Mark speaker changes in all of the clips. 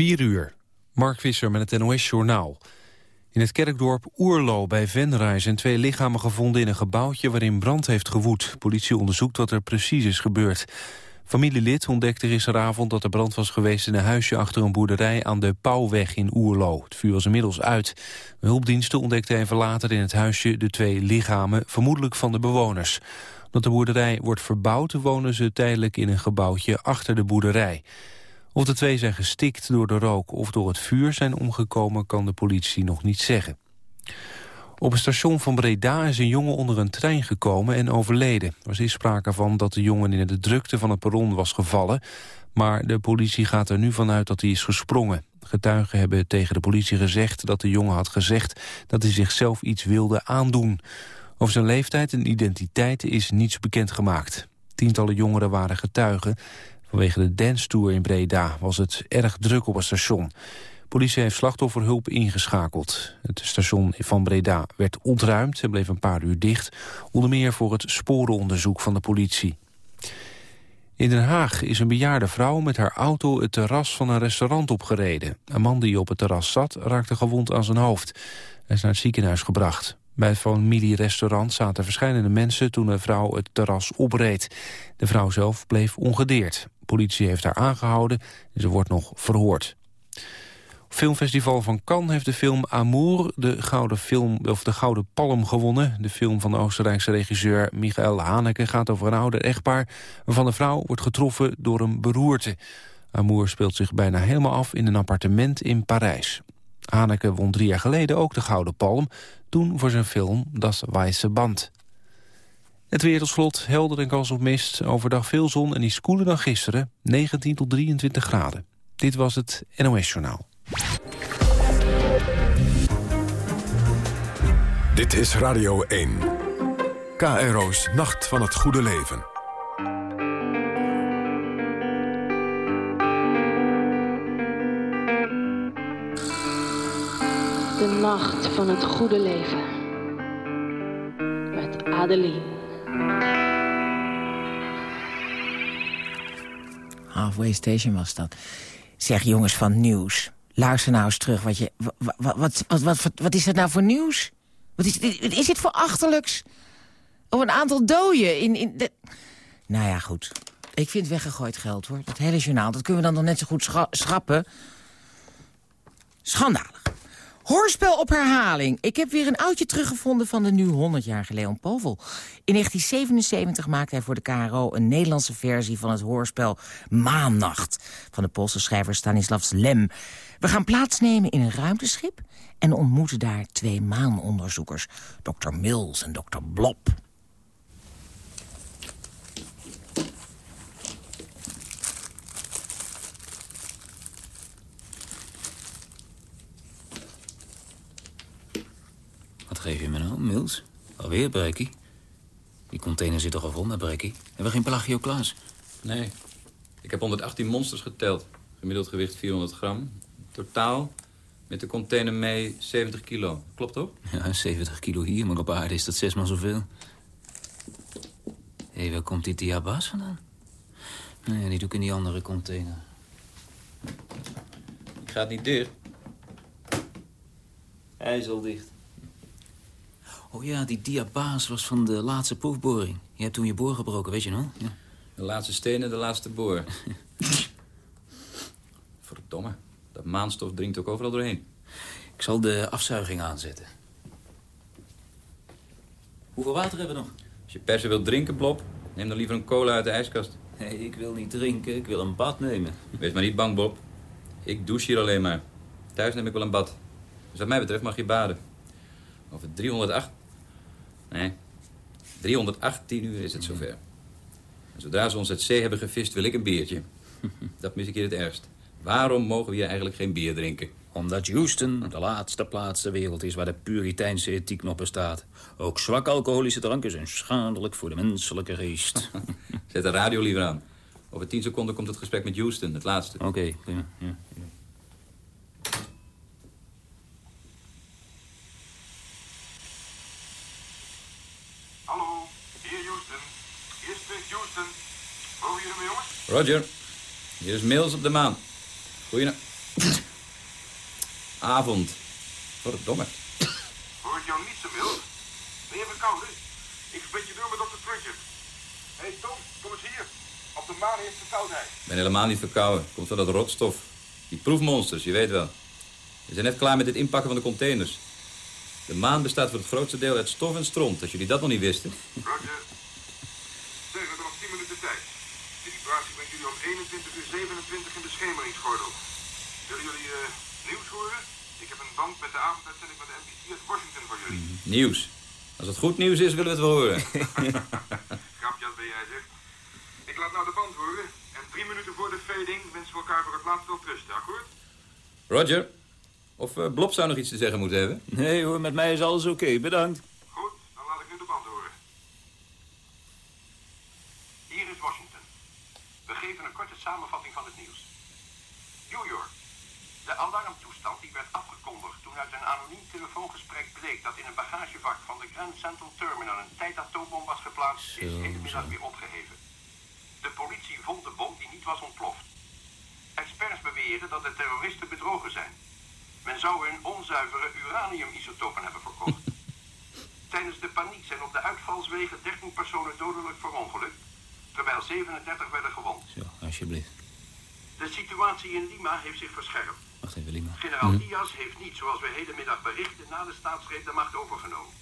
Speaker 1: 4 uur. Mark Visser met het NOS-journaal. In het kerkdorp Oerlo bij Venray zijn twee lichamen gevonden in een gebouwtje waarin brand heeft gewoed. Politie onderzoekt wat er precies is gebeurd. Familielid ontdekte gisteravond dat er brand was geweest in een huisje achter een boerderij aan de Pauwweg in Oerlo. Het vuur was inmiddels uit. hulpdiensten ontdekten even later in het huisje de twee lichamen, vermoedelijk van de bewoners. Omdat de boerderij wordt verbouwd wonen ze tijdelijk in een gebouwtje achter de boerderij. Of de twee zijn gestikt door de rook of door het vuur zijn omgekomen... kan de politie nog niet zeggen. Op het station van Breda is een jongen onder een trein gekomen en overleden. Er is sprake van dat de jongen in de drukte van het perron was gevallen... maar de politie gaat er nu vanuit dat hij is gesprongen. Getuigen hebben tegen de politie gezegd dat de jongen had gezegd... dat hij zichzelf iets wilde aandoen. Over zijn leeftijd en identiteit is niets bekendgemaakt. Tientallen jongeren waren getuigen. Vanwege de dance tour in Breda was het erg druk op het station. Politie heeft slachtofferhulp ingeschakeld. Het station van Breda werd ontruimd en bleef een paar uur dicht. Onder meer voor het sporenonderzoek van de politie. In Den Haag is een bejaarde vrouw met haar auto het terras van een restaurant opgereden. Een man die op het terras zat raakte gewond aan zijn hoofd. Hij is naar het ziekenhuis gebracht. Bij het familierestaurant zaten verschillende mensen toen de vrouw het terras opreed. De vrouw zelf bleef ongedeerd. politie heeft haar aangehouden en ze wordt nog verhoord. Filmfestival van Cannes heeft de film Amour de Gouden, film, of de Gouden Palm gewonnen. De film van de Oostenrijkse regisseur Michael Haneke gaat over een ouder echtpaar... waarvan de vrouw wordt getroffen door een beroerte. Amour speelt zich bijna helemaal af in een appartement in Parijs. Haneke won drie jaar geleden ook de Gouden Palm. Toen voor zijn film Das Weiße Band. Het weer helder en kans op mist. Overdag veel zon en iets koeler dan gisteren. 19 tot 23 graden. Dit was het NOS Journaal.
Speaker 2: Dit is Radio 1. KRO's Nacht van het Goede Leven.
Speaker 3: De Nacht van het Goede Leven. Met Adeline.
Speaker 4: Halfway Station was dat. Zeg jongens van nieuws. Luister nou eens terug. Wat, je, wat, wat, wat, wat, is dat nou voor nieuws? Wat is, is dit voor achterlijks? Of een aantal doden in... in. Nou ja, goed. Ik vind weggegooid geld, hoor. Dat hele journaal, dat kunnen we dan nog net zo goed schrappen. Schandalig. Hoorspel op herhaling. Ik heb weer een oudje teruggevonden van de nu 100-jarige Leon Povel. In 1977 maakte hij voor de KRO een Nederlandse versie van het hoorspel Maannacht... van de Poolse schrijver Stanislavs Lem. We gaan plaatsnemen in een ruimteschip en ontmoeten daar twee maanonderzoekers. Dr. Mills en Dr. Blob.
Speaker 5: Geef je me nou, Mills? Alweer, Brekkie? Die container zit toch al vol met Brekkie? Hebben we geen plagioklaas?
Speaker 6: Nee. Ik heb 118 monsters geteld. Gemiddeld gewicht 400 gram. Totaal met de container mee 70 kilo. Klopt toch?
Speaker 5: Ja, 70 kilo hier, maar op aarde is dat zesmaal zoveel. Hé, hey, waar komt die diabas vandaan? Nee, die doe ik in die andere container.
Speaker 6: Ik ga het niet dicht.
Speaker 5: Hij is al dicht. Oh ja, die diabaas was van de laatste proefboring. Je hebt toen je boor gebroken, weet je nog? Ja.
Speaker 6: De laatste stenen, de laatste boor. Verdomme. Dat maanstof dringt ook overal doorheen.
Speaker 5: Ik zal de afzuiging aanzetten. Hoeveel water hebben we nog?
Speaker 6: Als je persen wilt drinken, Bob, neem dan liever een cola uit de ijskast.
Speaker 5: Nee, ik wil niet drinken. Ik wil een bad nemen.
Speaker 6: Wees maar niet bang, Bob. Ik douche hier alleen maar. Thuis neem ik wel een bad. Dus wat mij betreft mag je baden. Over 308... Nee, 318 uur is het zover. En zodra ze ons uit zee hebben gevist, wil ik een biertje. Dat mis ik hier het ergst. Waarom mogen we hier eigenlijk geen bier drinken?
Speaker 5: Omdat Houston de laatste plaats ter wereld is waar de puriteinse ethiek nog bestaat. Ook zwak alcoholische dranken zijn schadelijk voor de menselijke geest.
Speaker 6: Zet de radio liever aan. Over tien seconden komt het gesprek met Houston, het laatste.
Speaker 5: Oké, okay, ja, ja.
Speaker 7: Hallo, hier Houston. Hier spreekt Houston. Hoor je me, jongens?
Speaker 6: Roger. Hier is Mills op de maan. Goeie Avond. Verdomme.
Speaker 7: Hoort jou niet zo mild? Ben je verkouden? Ik spreek je door met dokter Trudger. Hé hey Tom, kom eens hier. Op de maan heeft verkoudheid.
Speaker 6: Ik ben helemaal niet verkouden. Komt van dat rotstof. Die proefmonsters, je weet wel. We zijn net klaar met het inpakken van de containers. De maan bestaat voor het grootste deel uit stof en stront, als jullie dat nog niet wisten.
Speaker 7: Roger. Zeg, we hebben nog 10 minuten tijd. De vibratie brengt jullie om 21 uur 27 in de schemeringsgordel. Willen jullie eh, nieuws horen? Ik heb een band met de avonduitzending van de NBC uit Washington voor jullie.
Speaker 6: Nieuws. Als het goed nieuws is, willen we het wel horen.
Speaker 7: Grapjas ben jij zeg. Ik laat nou de band horen. En drie minuten voor de fading wensen we elkaar voor het laatst wel rusten, akkoord?
Speaker 6: Roger. Of eh, Blob zou nog iets te zeggen moeten hebben.
Speaker 5: Nee hoor, met mij is alles oké. Bedankt.
Speaker 7: Goed, dan laat ik nu de band horen. Hier is Washington. We geven een korte samenvatting van het nieuws. New York. De alarmtoestand die werd afgekondigd toen uit een anoniem telefoongesprek bleek dat in een bagagevak van de Grand Central Terminal een tijdatoombom was geplaatst, is hedendmiddag weer opgeheven. De politie vond de bom die niet was ontploft. Experts beweren dat de terroristen bedrogen zijn. Men zou hun onzuivere uraniumisotopen hebben verkocht. Tijdens de paniek zijn op de uitvalswegen 13 personen dodelijk verongelukt, terwijl 37 werden gewond.
Speaker 5: Zo, alsjeblieft.
Speaker 7: De situatie in Lima heeft zich verscherpt.
Speaker 5: Wacht even, Lima.
Speaker 7: Generaal Diaz heeft niet, zoals we hedenmiddag berichten, na de staatsgreep de macht overgenomen.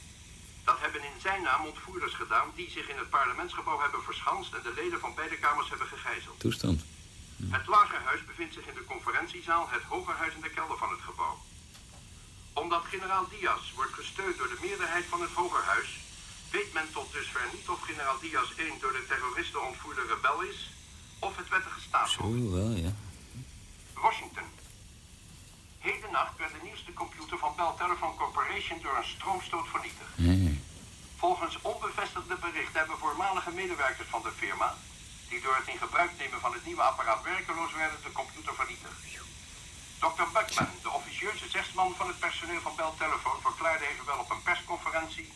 Speaker 7: Dat hebben in zijn naam ontvoerders gedaan die zich in het parlementsgebouw hebben verschanst en de leden van beide kamers hebben gegijzeld.
Speaker 6: Toestand.
Speaker 7: Het lagerhuis bevindt zich in de conferentiezaal, het hogerhuis in de kelder van het gebouw. Omdat generaal Diaz wordt gesteund door de meerderheid van het hogerhuis, weet men tot dusver niet of generaal Diaz 1 door de terroristen ontvoerde rebel is of het wettige staatshoofd.
Speaker 5: Zo wel, ja.
Speaker 7: Washington. Hedennacht werd de nieuwste computer van Bell Telephone Corporation door een stroomstoot vernietigd. Volgens onbevestigde berichten hebben voormalige medewerkers van de firma, die door het in gebruik nemen van het nieuwe apparaat werkeloos werden, de computer vernietigd. Dr. Buckman, de officieuze zegsman van het personeel van Bell Telephone, verklaarde evenwel op een persconferentie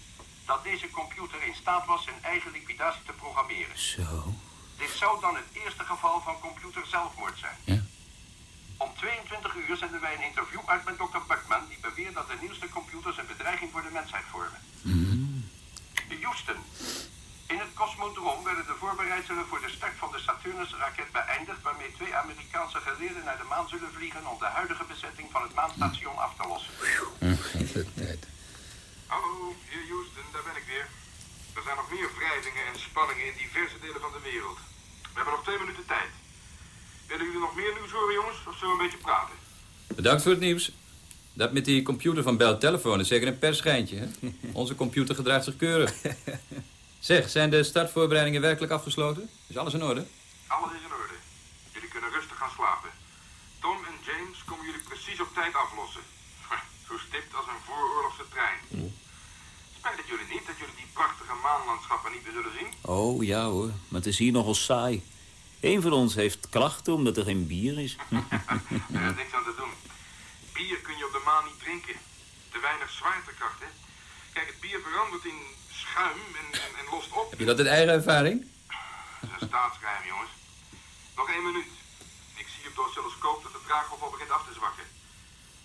Speaker 7: dat deze computer in staat was zijn eigen liquidatie te programmeren.
Speaker 5: Zo.
Speaker 7: Dit zou dan het eerste geval van computer zelfmoord zijn.
Speaker 5: Ja.
Speaker 7: Om 22 uur zenden wij een interview uit met Dr. Buckman... die beweert dat de nieuwste computers een bedreiging voor de mensheid vormen. Houston. In het cosmodroom werden de voorbereidselen voor de start van de Saturnus-raket beëindigd... waarmee twee Amerikaanse geleerden naar de maan zullen vliegen... om de huidige bezetting van het maanstation af te lossen. Hallo, hier Houston, daar ben ik weer. Er zijn nog meer wrijvingen en spanningen in diverse delen van de wereld. We hebben nog twee minuten tijd. Willen jullie nog meer nieuws horen, jongens? Of zullen we een beetje praten?
Speaker 6: Bedankt voor het nieuws. Dat met die computer van Bell Telephone is zeker een persschijntje. Hè? Onze computer gedraagt zich keurig. Zeg, zijn de startvoorbereidingen werkelijk afgesloten? Is alles in orde?
Speaker 7: Alles is in orde. Jullie kunnen rustig gaan slapen. Tom en James komen jullie precies op tijd aflossen. Zo stipt als een vooroorlogse trein. Spijt het jullie niet dat jullie die prachtige maanlandschappen niet meer zullen zien?
Speaker 5: Oh ja hoor, maar het is hier nogal saai. Eén van ons heeft klachten omdat er geen bier is.
Speaker 7: Er is niks aan te doen. Bier kun je op de maan niet drinken. Te weinig zwaartekracht, hè? Kijk, het bier verandert in schuim en, en, en lost op.
Speaker 6: Heb je dat uit eigen ervaring?
Speaker 7: Dat is een staatsgeheim, jongens. Nog één minuut. Ik zie op de oscilloscoop dat de draaghof al begint af te zwakken.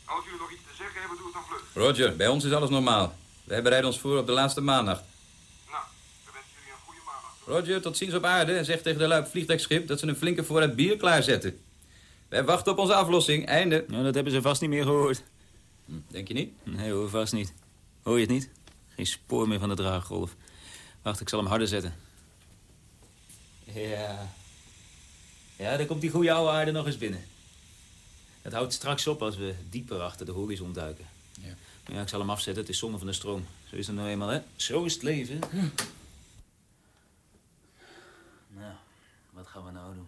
Speaker 7: Als jullie nog iets te zeggen hebben, doe het dan vlug.
Speaker 6: Roger, bij ons is alles normaal. Wij bereiden ons voor op de laatste maannacht.
Speaker 7: Nou, we wensen jullie een goede maandag.
Speaker 6: Roger, tot ziens op aarde en zeg tegen de lui op het vliegtuigschip dat ze een flinke voorraad bier klaarzetten. Wij wachten op onze aflossing. Einde.
Speaker 5: Nou, dat hebben ze vast niet meer gehoord.
Speaker 6: Hm, Denk je niet?
Speaker 5: Nee hoor, vast niet. Hoor je het niet? Geen spoor meer van de draaggolf. Wacht, ik zal hem harder zetten. Ja. Ja, daar komt die goede oude aarde nog eens binnen. Het houdt straks op als we dieper achter de horizon duiken.
Speaker 6: Ja.
Speaker 5: Ik zal hem afzetten. Het is zonde van de stroom. Zo is het nou eenmaal, hè? Zo is het leven. Nou, wat gaan we nou doen?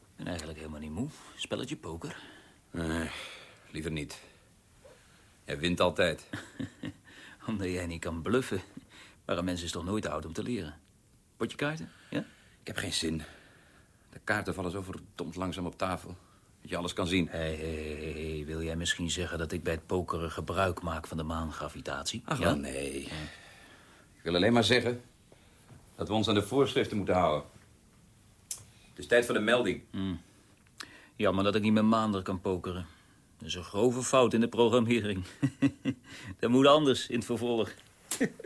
Speaker 5: Ik ben eigenlijk helemaal niet moe. Spelletje poker.
Speaker 6: Nee, liever niet. Hij wint altijd.
Speaker 5: Omdat jij niet kan bluffen. Maar een mens is toch nooit te oud om te leren. Potje kaarten, ja?
Speaker 6: Ik heb geen zin. De kaarten vallen zo verdomd langzaam op tafel. Dat je alles kan zien.
Speaker 5: Hé, hé, wil jij misschien zeggen dat ik bij het pokeren gebruik maak van de maangravitatie?
Speaker 6: Ach,
Speaker 5: ja?
Speaker 6: nee. Ik wil alleen maar zeggen dat we ons aan de voorschriften moeten houden. Het is tijd voor de melding.
Speaker 5: Jammer dat ik niet met Maander kan pokeren. Dat is een grove fout in de programmering. dat moet anders in het vervolg.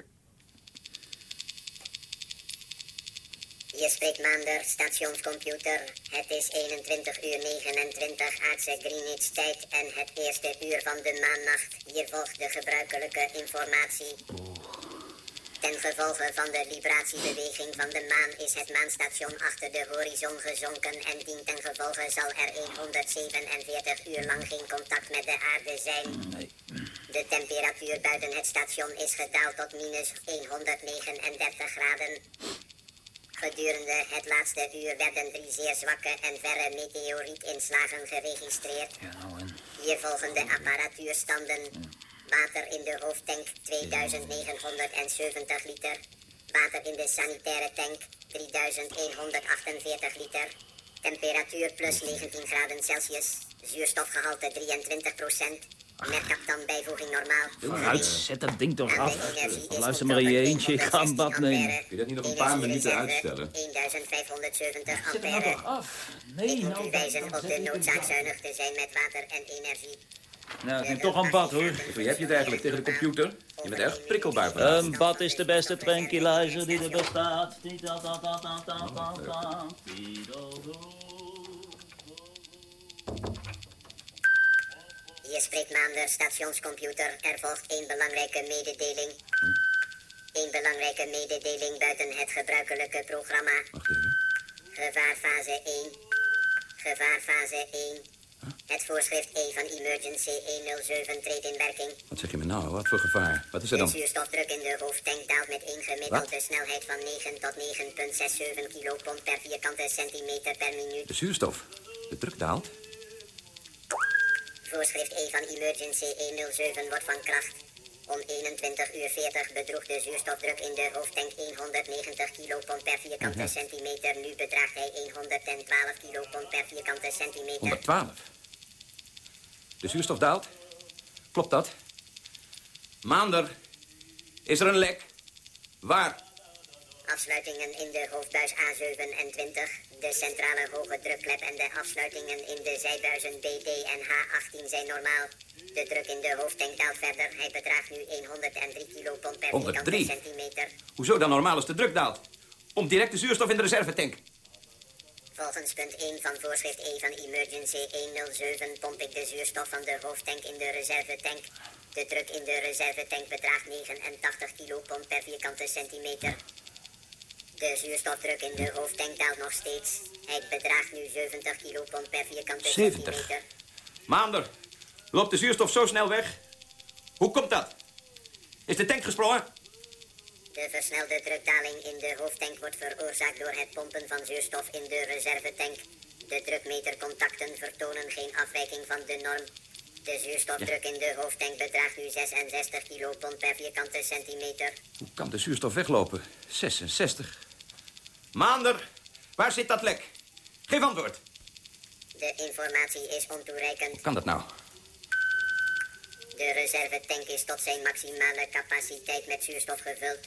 Speaker 8: Je spreekt Maander, stationscomputer. Het is 21 uur 29 aardse Greenwich tijd en het eerste uur van de maannacht. Hier volgt de gebruikelijke informatie. Ten gevolge van de vibratiebeweging van de maan is het maanstation achter de horizon gezonken en dien ten gevolge zal er 147 uur lang geen contact met de aarde zijn. De temperatuur buiten het station is gedaald tot minus 139 graden. Gedurende het laatste uur werden drie zeer zwakke en verre meteorietinslagen geregistreerd.
Speaker 5: Nou.
Speaker 8: Hier volgen de apparatuurstanden. Water in de hoofdtank 2970 liter. Water in de sanitaire tank 3148 liter. Temperatuur plus 19 graden Celsius. Zuurstofgehalte 23 procent. Merkap dan bijvoeging normaal.
Speaker 5: Vooruit, zet dat ding toch af. Luister maar in je eentje, ik ga een bad nemen.
Speaker 6: Kun je dat niet nog een paar minuten uitstellen?
Speaker 8: 1570
Speaker 5: Zet hem nou
Speaker 8: ampère.
Speaker 5: toch af. Nee,
Speaker 8: Ik moet
Speaker 5: nou...
Speaker 8: u wijzen op de noodzaak zuinig te zijn met water en energie.
Speaker 5: Nou, ik neem toch een bad, hoor.
Speaker 6: Hoe heb je het eigenlijk tegen de computer? Je bent erg prikkelbaar vandaag.
Speaker 5: Een bad is de beste tranquilizer die er bestaat.
Speaker 8: Hier spreekt Maander, stationscomputer. Er volgt één belangrijke mededeling. Eén belangrijke mededeling buiten het gebruikelijke programma.
Speaker 6: Wacht even.
Speaker 8: Gevaarfase 1. Gevaarfase 1. Het voorschrift E van Emergency 107 treedt in werking.
Speaker 6: Wat zeg je me nou? Wat voor gevaar? Wat is er
Speaker 8: De
Speaker 6: dan?
Speaker 8: zuurstofdruk in de hoofdtank daalt met een gemiddelde snelheid van 9 tot 9,67 kilopond per vierkante centimeter per minuut.
Speaker 6: De zuurstof. De druk daalt.
Speaker 8: Voorschrift E van Emergency 107 wordt van kracht. Om 21 uur 40 bedroeg de zuurstofdruk in de hoofdtank 190 kilopond per vierkante centimeter. Nu bedraagt hij 112 kilopond per vierkante centimeter.
Speaker 6: 112. De zuurstof daalt. Klopt dat? Maander. Is er een lek? Waar?
Speaker 8: Afsluitingen in de hoofdbuis A27, de centrale hoge drukklep en de afsluitingen in de zijbuizen BD en H18 zijn normaal. De druk in de hoofdtank daalt verder. Hij bedraagt nu 103 kilopond per
Speaker 6: 103?
Speaker 8: vierkante centimeter.
Speaker 6: Hoezo dan normaal als de druk daalt? Om direct de zuurstof in de reservetank.
Speaker 8: Volgens punt 1 van voorschrift E van Emergency 107 pomp ik de zuurstof van de hoofdtank in de reservetank. De druk in de reservetank bedraagt 89 kilopond per vierkante centimeter. De zuurstofdruk in de hoofdtank daalt nog steeds. Hij bedraagt nu 70 kilopond per vierkante
Speaker 6: 70?
Speaker 8: centimeter.
Speaker 6: Maander. Loopt de zuurstof zo snel weg? Hoe komt dat? Is de tank gesprongen?
Speaker 8: De versnelde drukdaling in de hoofdtank wordt veroorzaakt door het pompen van zuurstof in de reservetank. De drukmetercontacten vertonen geen afwijking van de norm. De zuurstofdruk in de hoofdtank bedraagt nu 66 kilopond per vierkante centimeter.
Speaker 6: Hoe kan de zuurstof weglopen? 66. Maander, waar zit dat lek? Geef antwoord.
Speaker 8: De informatie is ontoereikend.
Speaker 6: Hoe kan dat nou?
Speaker 8: De reservetank is tot zijn maximale capaciteit met zuurstof gevuld.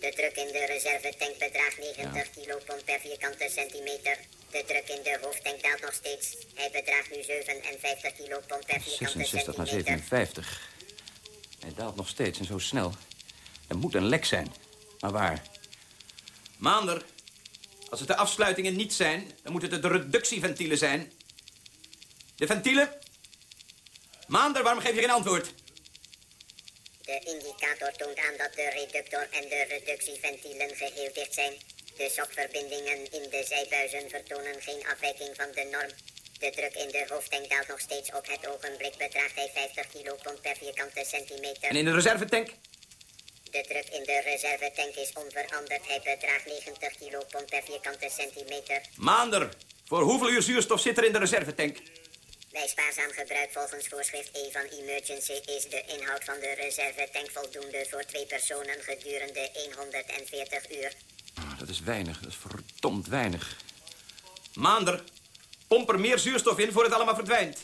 Speaker 8: De druk in de reservetank bedraagt 90 kilopond per vierkante centimeter. De druk in de hoofdtank daalt nog steeds. Hij bedraagt nu 57 kilopond per vierkante
Speaker 6: 66 naar
Speaker 8: centimeter.
Speaker 6: 57. Hij daalt nog steeds en zo snel. Er moet een lek zijn. Maar waar? Maander, als het de afsluitingen niet zijn... dan moeten het de reductieventielen zijn. De ventielen? Maander, waarom geef je geen antwoord?
Speaker 8: De indicator toont aan dat de reductor en de reductieventielen geheel dicht zijn. De sokverbindingen in de zijbuizen vertonen geen afwijking van de norm. De druk in de hoofdtank daalt nog steeds op het ogenblik bedraagt hij 50 kilopond per vierkante centimeter.
Speaker 6: En in de reservetank?
Speaker 8: De druk in de reservetank is onveranderd. Hij bedraagt 90 kilopond per vierkante centimeter.
Speaker 6: Maander, voor hoeveel uur zuurstof zit er in de reservetank?
Speaker 8: Bij spaarzaam gebruik volgens voorschrift E van Emergency is de inhoud van de reservetank voldoende voor twee personen gedurende 140 uur.
Speaker 6: Ah, Dat is weinig, dat is verdomd weinig. Maander, pomp er meer zuurstof in voor het allemaal verdwijnt.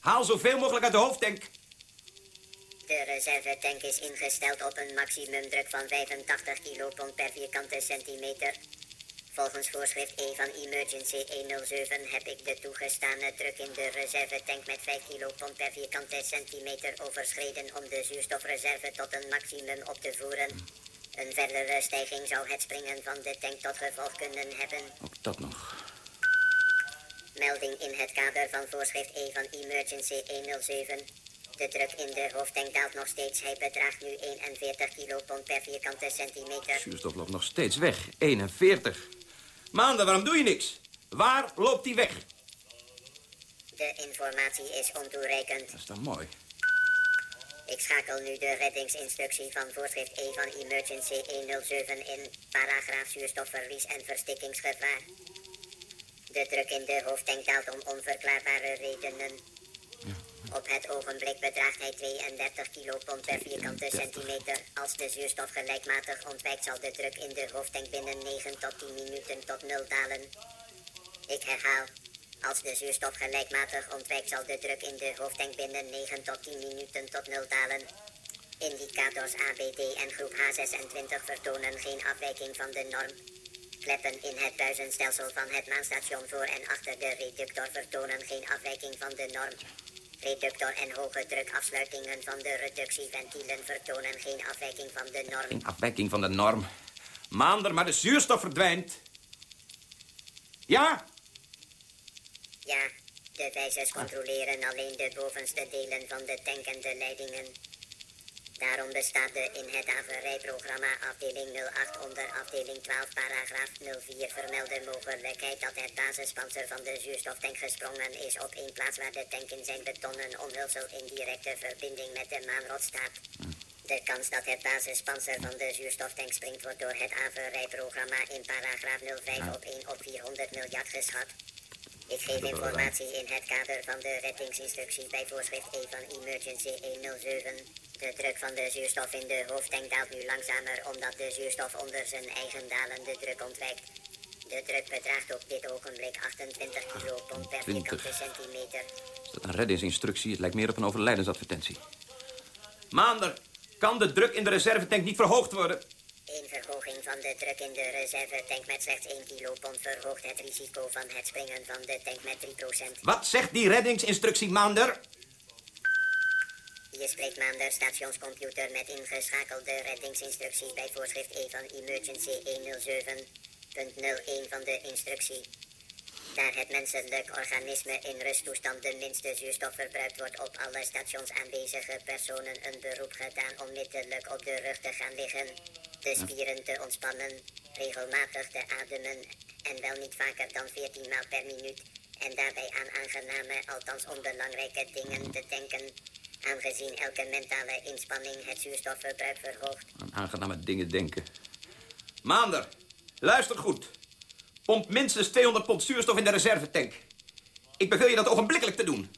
Speaker 6: Haal zoveel mogelijk uit de hoofdtank.
Speaker 8: De reservetank is ingesteld op een maximumdruk van 85 kilopond per vierkante centimeter. Volgens voorschrift E van Emergency 107 heb ik de toegestane druk in de reservetank met 5 kilopond per vierkante centimeter overschreden om de zuurstofreserve tot een maximum op te voeren. Een verdere stijging zou het springen van de tank tot gevolg kunnen hebben.
Speaker 6: Ook dat nog.
Speaker 8: Melding in het kader van voorschrift E van Emergency 107. De druk in de hoofdtank daalt nog steeds. Hij bedraagt nu 41 kilopond per vierkante centimeter.
Speaker 6: Zuurstof loopt nog steeds weg. 41. Maanden, waarom doe je niks? Waar loopt die weg?
Speaker 8: De informatie is ontoereikend.
Speaker 6: Dat is dan mooi.
Speaker 8: Ik schakel nu de reddingsinstructie van voorschrift E van Emergency 107 in. Paragraaf zuurstofverlies en verstikkingsgevaar. De druk in de hoofdtank daalt om onverklaarbare redenen. Op het ogenblik bedraagt hij 32 kilopond per vierkante centimeter. Als de zuurstof gelijkmatig ontwijkt zal de druk in de hoofdtank binnen 9 tot 10 minuten tot nul dalen. Ik herhaal. Als de zuurstof gelijkmatig ontwijkt zal de druk in de hoofdtank binnen 9 tot 10 minuten tot nul dalen. Indicators ABD en groep H26 vertonen geen afwijking van de norm. Kleppen in het buizenstelsel van het maanstation voor en achter de reductor vertonen geen afwijking van de norm. Reductor en hoge drukafsluitingen van de reductieventielen vertonen geen afwijking van de norm.
Speaker 6: Geen afwijking van de norm. Maander, maar de zuurstof verdwijnt. Ja?
Speaker 8: Ja, de wijzers controleren alleen de bovenste delen van de tank en de leidingen. Daarom bestaat de in het averijprogramma afdeling 08 onder afdeling 12 paragraaf 04 vermelde mogelijkheid dat het basispanzer van de zuurstoftank gesprongen is op één plaats waar de tank in zijn betonnen omhulsel in directe verbinding met de maanrot staat. De kans dat het basispanzer van de zuurstoftank springt wordt door het averijprogramma in paragraaf 05 op 1 op 400 miljard geschat. Ik geef informatie in het kader van de reddingsinstructies bij voorschrift E van Emergency 107. De druk van de zuurstof in de hoofdtank daalt nu langzamer omdat de zuurstof onder zijn eigen dalende druk ontwijkt. De druk bedraagt op dit ogenblik 28 kilopond per
Speaker 6: 20.
Speaker 8: vierkante centimeter.
Speaker 6: Is dat een reddingsinstructie? Het lijkt meer op een overlijdensadvertentie. Maander, kan de druk in de reservetank niet verhoogd worden?
Speaker 8: Een verhoging van de druk in de reservetank met slechts 1 kilopond verhoogt het risico van het springen van de tank met 3%.
Speaker 6: Wat zegt die reddingsinstructie, Maander?
Speaker 8: Hier spreekt Maander stationscomputer met ingeschakelde reddingsinstructies bij voorschrift E van Emergency 107.01 van de instructie. Daar het menselijk organisme in rusttoestand de minste zuurstof verbruikt, wordt op alle stations aanwezige personen een beroep gedaan onmiddellijk op de rug te gaan liggen, de spieren te ontspannen, regelmatig te ademen en wel niet vaker dan 14 maal per minuut en daarbij aan aangename, althans onbelangrijke dingen te denken, aangezien elke mentale inspanning het zuurstofverbruik verhoogt.
Speaker 6: Aan aangename dingen denken. Maander, luister goed. Pomp minstens 200 pond zuurstof in de reservetank. Ik beveel je dat ogenblikkelijk te doen.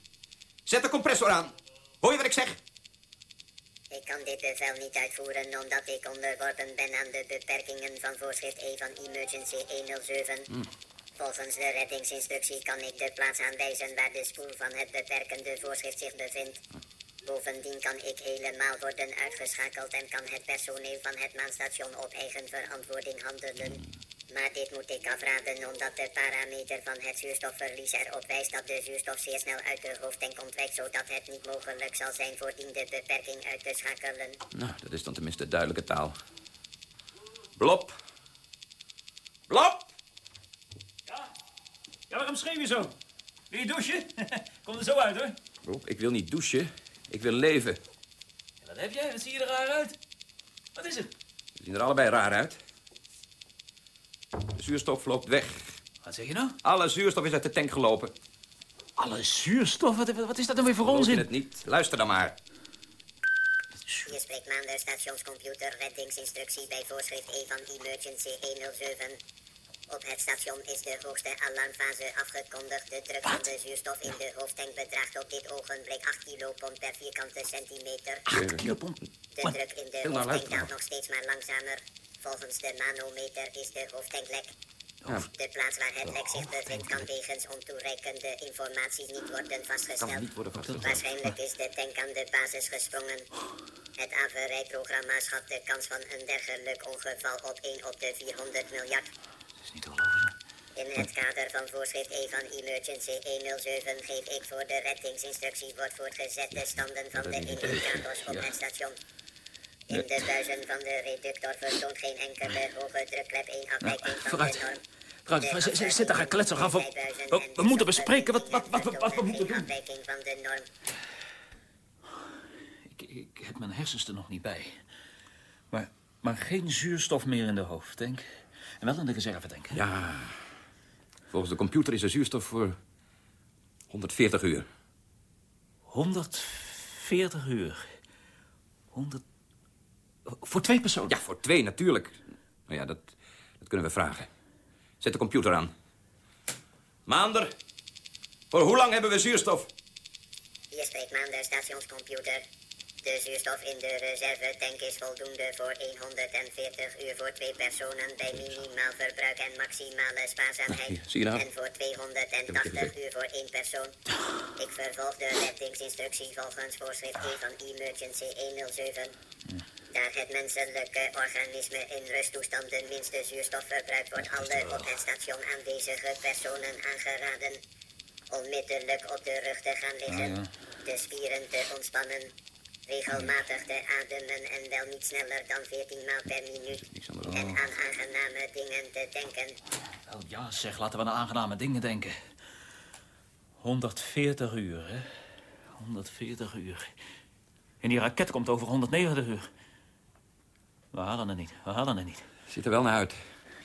Speaker 6: Zet de compressor aan. Hoor je wat ik zeg?
Speaker 8: Ik kan dit bevel niet uitvoeren omdat ik onderworpen ben aan de beperkingen van voorschrift E van Emergency 107. Volgens de reddingsinstructie kan ik de plaats aanwijzen waar de spoel van het beperkende voorschrift zich bevindt. Bovendien kan ik helemaal worden uitgeschakeld en kan het personeel van het maanstation op eigen verantwoording handelen. Maar dit moet ik afraden omdat de parameter van het zuurstofverlies erop wijst dat de zuurstof zeer snel uit de hoofdtank ontwijkt, zodat het niet mogelijk zal zijn voordien de beperking uit te schakelen.
Speaker 6: Nou, dat is dan tenminste duidelijke taal. Blop. Blop!
Speaker 5: Ja? Ja, waarom schreeuw je zo? Wil je douchen? Kom er zo uit, hoor.
Speaker 6: Blop, ik wil niet douchen. Ik wil leven.
Speaker 5: Ja, wat heb jij? Wat zie je er raar uit? Wat is het?
Speaker 6: We zien er allebei raar uit. De zuurstof loopt weg.
Speaker 5: Wat zeg je nou?
Speaker 6: Alle zuurstof is uit de tank gelopen.
Speaker 5: Alle zuurstof? Wat, wat is dat nou weer voor
Speaker 6: Geloof
Speaker 5: onzin?
Speaker 6: het niet? Luister dan maar.
Speaker 8: Hier spreekt Maander stationscomputer reddingsinstructie bij voorschrift E van Emergency 107. Op het station is de hoogste alarmfase afgekondigd. De druk van de zuurstof in de hoofdtank bedraagt op dit ogenblik 8 kilopond per vierkante centimeter.
Speaker 5: 8 kilopond.
Speaker 8: De
Speaker 5: Wat?
Speaker 8: druk in de
Speaker 6: Heel
Speaker 8: hoofdtank daalt nog steeds maar langzamer. Volgens de manometer is de hoofdtank lek.
Speaker 6: Ja.
Speaker 8: De plaats waar het lek zich bevindt kan wegens ontoereikende informatie niet worden vastgesteld.
Speaker 6: niet worden vastgesteld.
Speaker 8: Waarschijnlijk is de tank aan de basis gesprongen. Het averijprogramma schat de kans van een dergelijk ongeval op 1 op de 400 miljard.
Speaker 5: Dat is niet te geloven.
Speaker 8: In het kader van voorschrift E van Emergency 107 geef ik voor de reddingsinstructie wordt voortgezet de standen van de indicators op het station. In de buizen van de reductor vertoont geen enkele hoge drukklep 1 afwijking van de norm.
Speaker 5: Vooruit, zit daar gekletser af. We, we,
Speaker 8: en
Speaker 5: we moeten bespreken wat, wat, wat, wat, wat we moeten doen.
Speaker 8: afwijking van de norm.
Speaker 5: Ik, ik heb mijn hersens er nog niet bij. Maar, maar geen zuurstof meer in de hoofdtank. En wel in de reservetank.
Speaker 6: Ja. Volgens de computer is er zuurstof voor 140 uur.
Speaker 5: 140 uur. 100... Voor twee personen?
Speaker 6: Ja, voor twee natuurlijk. Nou ja, dat, dat kunnen we vragen. Zet de computer aan. Maander, voor hoe lang hebben we zuurstof?
Speaker 8: Hier spreekt Maander, stationscomputer. De zuurstof in de reservetank is voldoende voor 140 uur voor twee personen bij minimaal verbruik en maximale spaarzaamheid.
Speaker 6: Zie je nou?
Speaker 8: En voor 280 uur voor één persoon. Ik vervolg de reddingsinstructie volgens voorschrift E van Emergency 107. Daar het menselijke organisme in rusttoestand de minste zuurstof verbruikt, wordt alle op het station aanwezige personen aangeraden onmiddellijk op de rug te gaan liggen, de spieren te ontspannen, regelmatig te ademen en wel niet sneller dan 14 maal per minuut en aan aangename dingen te denken.
Speaker 5: Wel ja, zeg, laten we aan aangename dingen denken. 140 uur, hè? 140 uur. En die raket komt over 190 uur. We halen het niet, we halen het niet.
Speaker 6: Ziet er wel naar uit.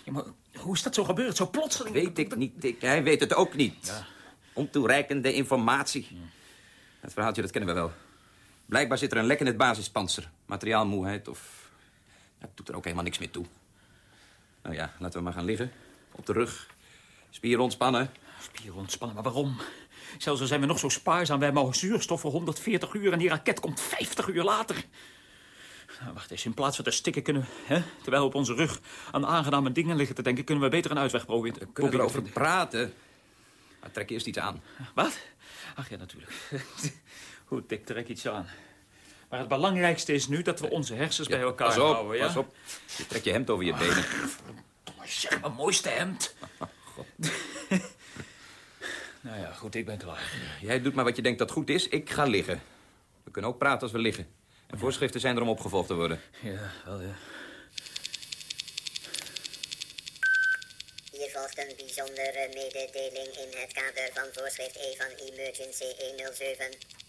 Speaker 5: Ja, maar hoe is dat zo gebeurd, zo plotseling?
Speaker 6: Weet ik niet. Ik, hij weet het ook niet.
Speaker 5: Ja.
Speaker 6: Ontoereikende informatie. Het verhaaltje, dat kennen we wel. Blijkbaar zit er een lek in het basispanzer. Materiaalmoeheid of... Dat doet er ook helemaal niks meer toe. Nou ja, laten we maar gaan liggen. Op de rug. Spieren ontspannen.
Speaker 5: Spieren ontspannen, maar waarom? Zelfs al zijn we nog zo spaarzaam, wij mogen zuurstof voor 140 uur... en die raket komt 50 uur later. Nou, wacht eens, in plaats van te stikken kunnen... Hè, terwijl we op onze rug aan aangename dingen liggen te denken... kunnen we beter een uitweg proberen.
Speaker 6: We kunnen erover praten. Maar trek eerst iets aan.
Speaker 5: Wat? Ach ja, natuurlijk. Goed, ik trek iets aan. Maar het belangrijkste is nu dat we onze hersens bij elkaar
Speaker 6: pas op,
Speaker 5: houden, ja?
Speaker 6: pas op. Je trekt je hemd over je benen.
Speaker 5: Maar zeg, mijn mooiste hemd. nou ja, goed, ik ben klaar.
Speaker 6: Jij doet maar wat je denkt dat goed is. Ik ga liggen. We kunnen ook praten als we liggen. En voorschriften zijn er om opgevolgd te worden.
Speaker 5: Ja, wel ja.
Speaker 8: Hier volgt een bijzondere mededeling in het kader van voorschrift E van Emergency 107.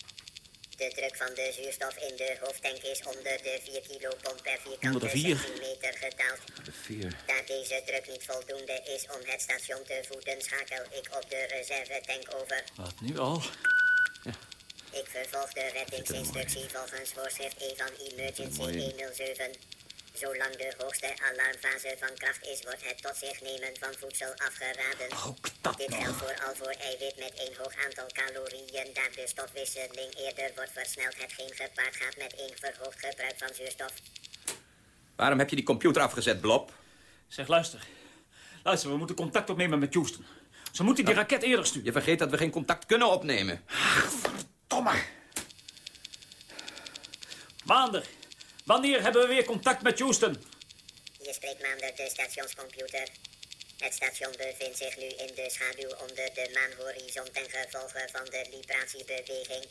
Speaker 8: De druk van de zuurstof in de hoofdtank is onder de 4 kilopond per vierkante centimeter gedaald.
Speaker 6: De.
Speaker 8: Daar deze druk niet voldoende is om het station te voeden, schakel ik op de reservetank over.
Speaker 5: Wat, nu al?
Speaker 8: Ik vervolg de reddingsinstructie volgens voorschrift E van Emergency 107. Zolang de hoogste alarmfase van kracht is, wordt het tot zich nemen van voedsel afgeraden.
Speaker 5: Ook dat
Speaker 8: Dit
Speaker 5: nog.
Speaker 8: geldt vooral voor eiwit met een hoog aantal calorieën, daar de stofwisseling eerder wordt versneld, hetgeen gepaard gaat met een verhoogd gebruik van zuurstof.
Speaker 6: Waarom heb je die computer afgezet, Blob?
Speaker 5: Zeg, luister. Luister, we moeten contact opnemen met Houston. Ze moeten die raket eerder sturen.
Speaker 6: Je vergeet dat we geen contact kunnen opnemen.
Speaker 5: Verdomme. Maander, wanneer hebben we weer contact met Houston?
Speaker 8: Hier spreekt Maander de stationscomputer. Het station bevindt zich nu in de schaduw onder de maanhorizon ten gevolge van de libratiebeweging.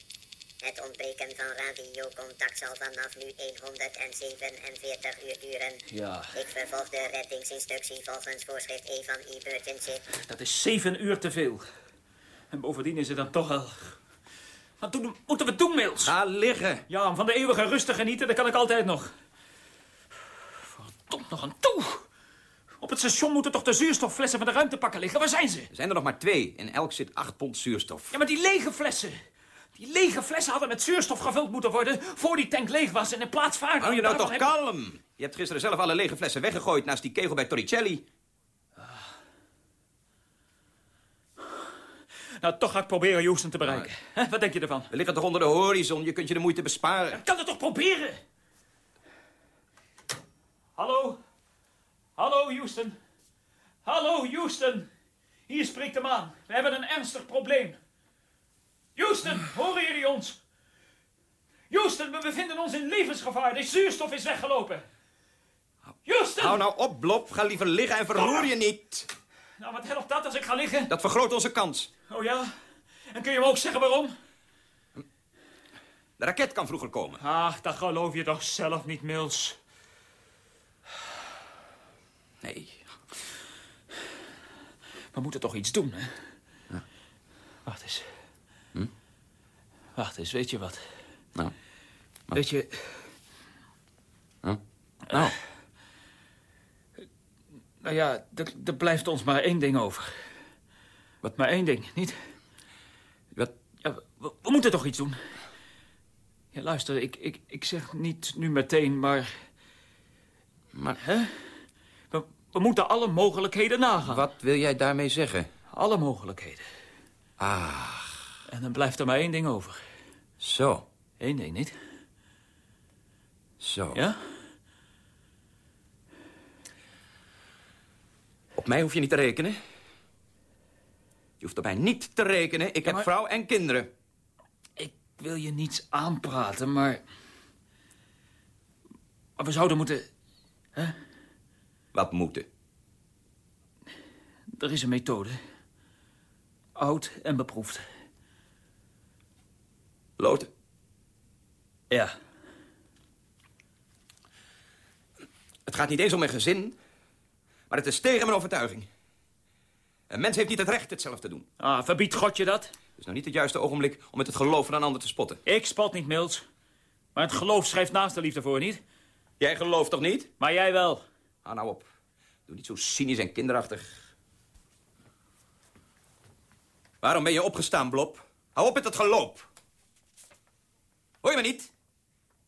Speaker 8: Het ontbreken van radiocontact zal vanaf nu 147 uur duren.
Speaker 5: Ja.
Speaker 8: Ik vervolg de reddingsinstructie volgens voorschrift E van Emergency.
Speaker 5: Dat is zeven uur te veel. En bovendien is het dan toch al... Wat moeten we doen, Mills?
Speaker 6: Ga liggen.
Speaker 5: Ja, om van de eeuwige rust te genieten, dat kan ik altijd nog. Verdomd nog aan toe. Op het station moeten toch de zuurstofflessen van de ruimtepakken liggen? Waar zijn ze?
Speaker 6: Er zijn er nog maar twee. In elk zit acht pond zuurstof.
Speaker 5: Ja, maar die lege flessen. Die lege flessen hadden met zuurstof gevuld moeten worden... voor die tank leeg was en in plaats van...
Speaker 6: Hou je nou toch kalm? Je hebt gisteren zelf alle lege flessen weggegooid naast die kegel bij Torricelli.
Speaker 5: Nou, toch ga ik proberen Houston te bereiken. Wat denk je ervan?
Speaker 6: We liggen toch onder de horizon? Je kunt je de moeite besparen.
Speaker 5: Ik kan het toch proberen? Hallo? Hallo, Houston? Hallo, Houston? Hier spreekt de maan. We hebben een ernstig probleem. Houston, horen jullie ons? Houston, we bevinden ons in levensgevaar. De zuurstof is weggelopen. Houston!
Speaker 6: Hou nou op, Blob. Ga liever liggen en verroer je niet.
Speaker 5: Nou, wat helpt dat als ik ga liggen?
Speaker 6: Dat vergroot onze kans.
Speaker 5: Oh ja? En kun je me ook zeggen waarom?
Speaker 6: De raket kan vroeger komen.
Speaker 5: Ach, dat geloof je toch zelf niet, Mills?
Speaker 6: Nee.
Speaker 5: We moeten toch iets doen, hè? Wacht eens.
Speaker 6: Hm?
Speaker 5: Wacht eens, weet je wat?
Speaker 6: Nou.
Speaker 5: Weet je...
Speaker 6: Huh? Nou.
Speaker 5: Nou ja, er, blijft ons maar één ding over.
Speaker 6: Wat?
Speaker 5: Maar één ding, niet?
Speaker 6: Wat?
Speaker 5: Ja, we, we moeten toch iets doen? Ja, luister, ik, ik, ik zeg niet nu meteen, maar...
Speaker 6: Maar...
Speaker 5: Hè? We, we moeten alle mogelijkheden nagaan.
Speaker 6: Wat wil jij daarmee zeggen?
Speaker 5: Alle mogelijkheden.
Speaker 6: Ah.
Speaker 5: En dan blijft er maar één ding over.
Speaker 6: Zo.
Speaker 5: Eén ding, niet?
Speaker 6: Zo.
Speaker 5: Ja?
Speaker 6: Op mij hoef je niet te rekenen. Je hoeft op mij niet te rekenen. Ik heb
Speaker 5: maar-
Speaker 6: vrouw en kinderen.
Speaker 5: Ik wil je niets aanpraten, maar... Maar we zouden moeten...
Speaker 6: Wat moeten?
Speaker 5: Er is een methode. Oud en beproefd.
Speaker 6: Loten.
Speaker 5: Ja.
Speaker 6: Het gaat niet eens om mijn gezin, maar het is tegen mijn overtuiging. Een mens heeft niet het recht het zelf te doen.
Speaker 5: Ah, verbiedt God je dat?
Speaker 6: Het is nou niet het juiste ogenblik om met het geloof van een ander te spotten.
Speaker 5: Ik spot niet, Mills. Maar het geloof schrijft naast de liefde voor, niet?
Speaker 6: Jij gelooft toch niet?
Speaker 5: Maar jij wel.
Speaker 6: Hou nou op. Doe niet zo cynisch en kinderachtig. Waarom ben je opgestaan, Blob? Hou op met het geloop. Hoor je me niet?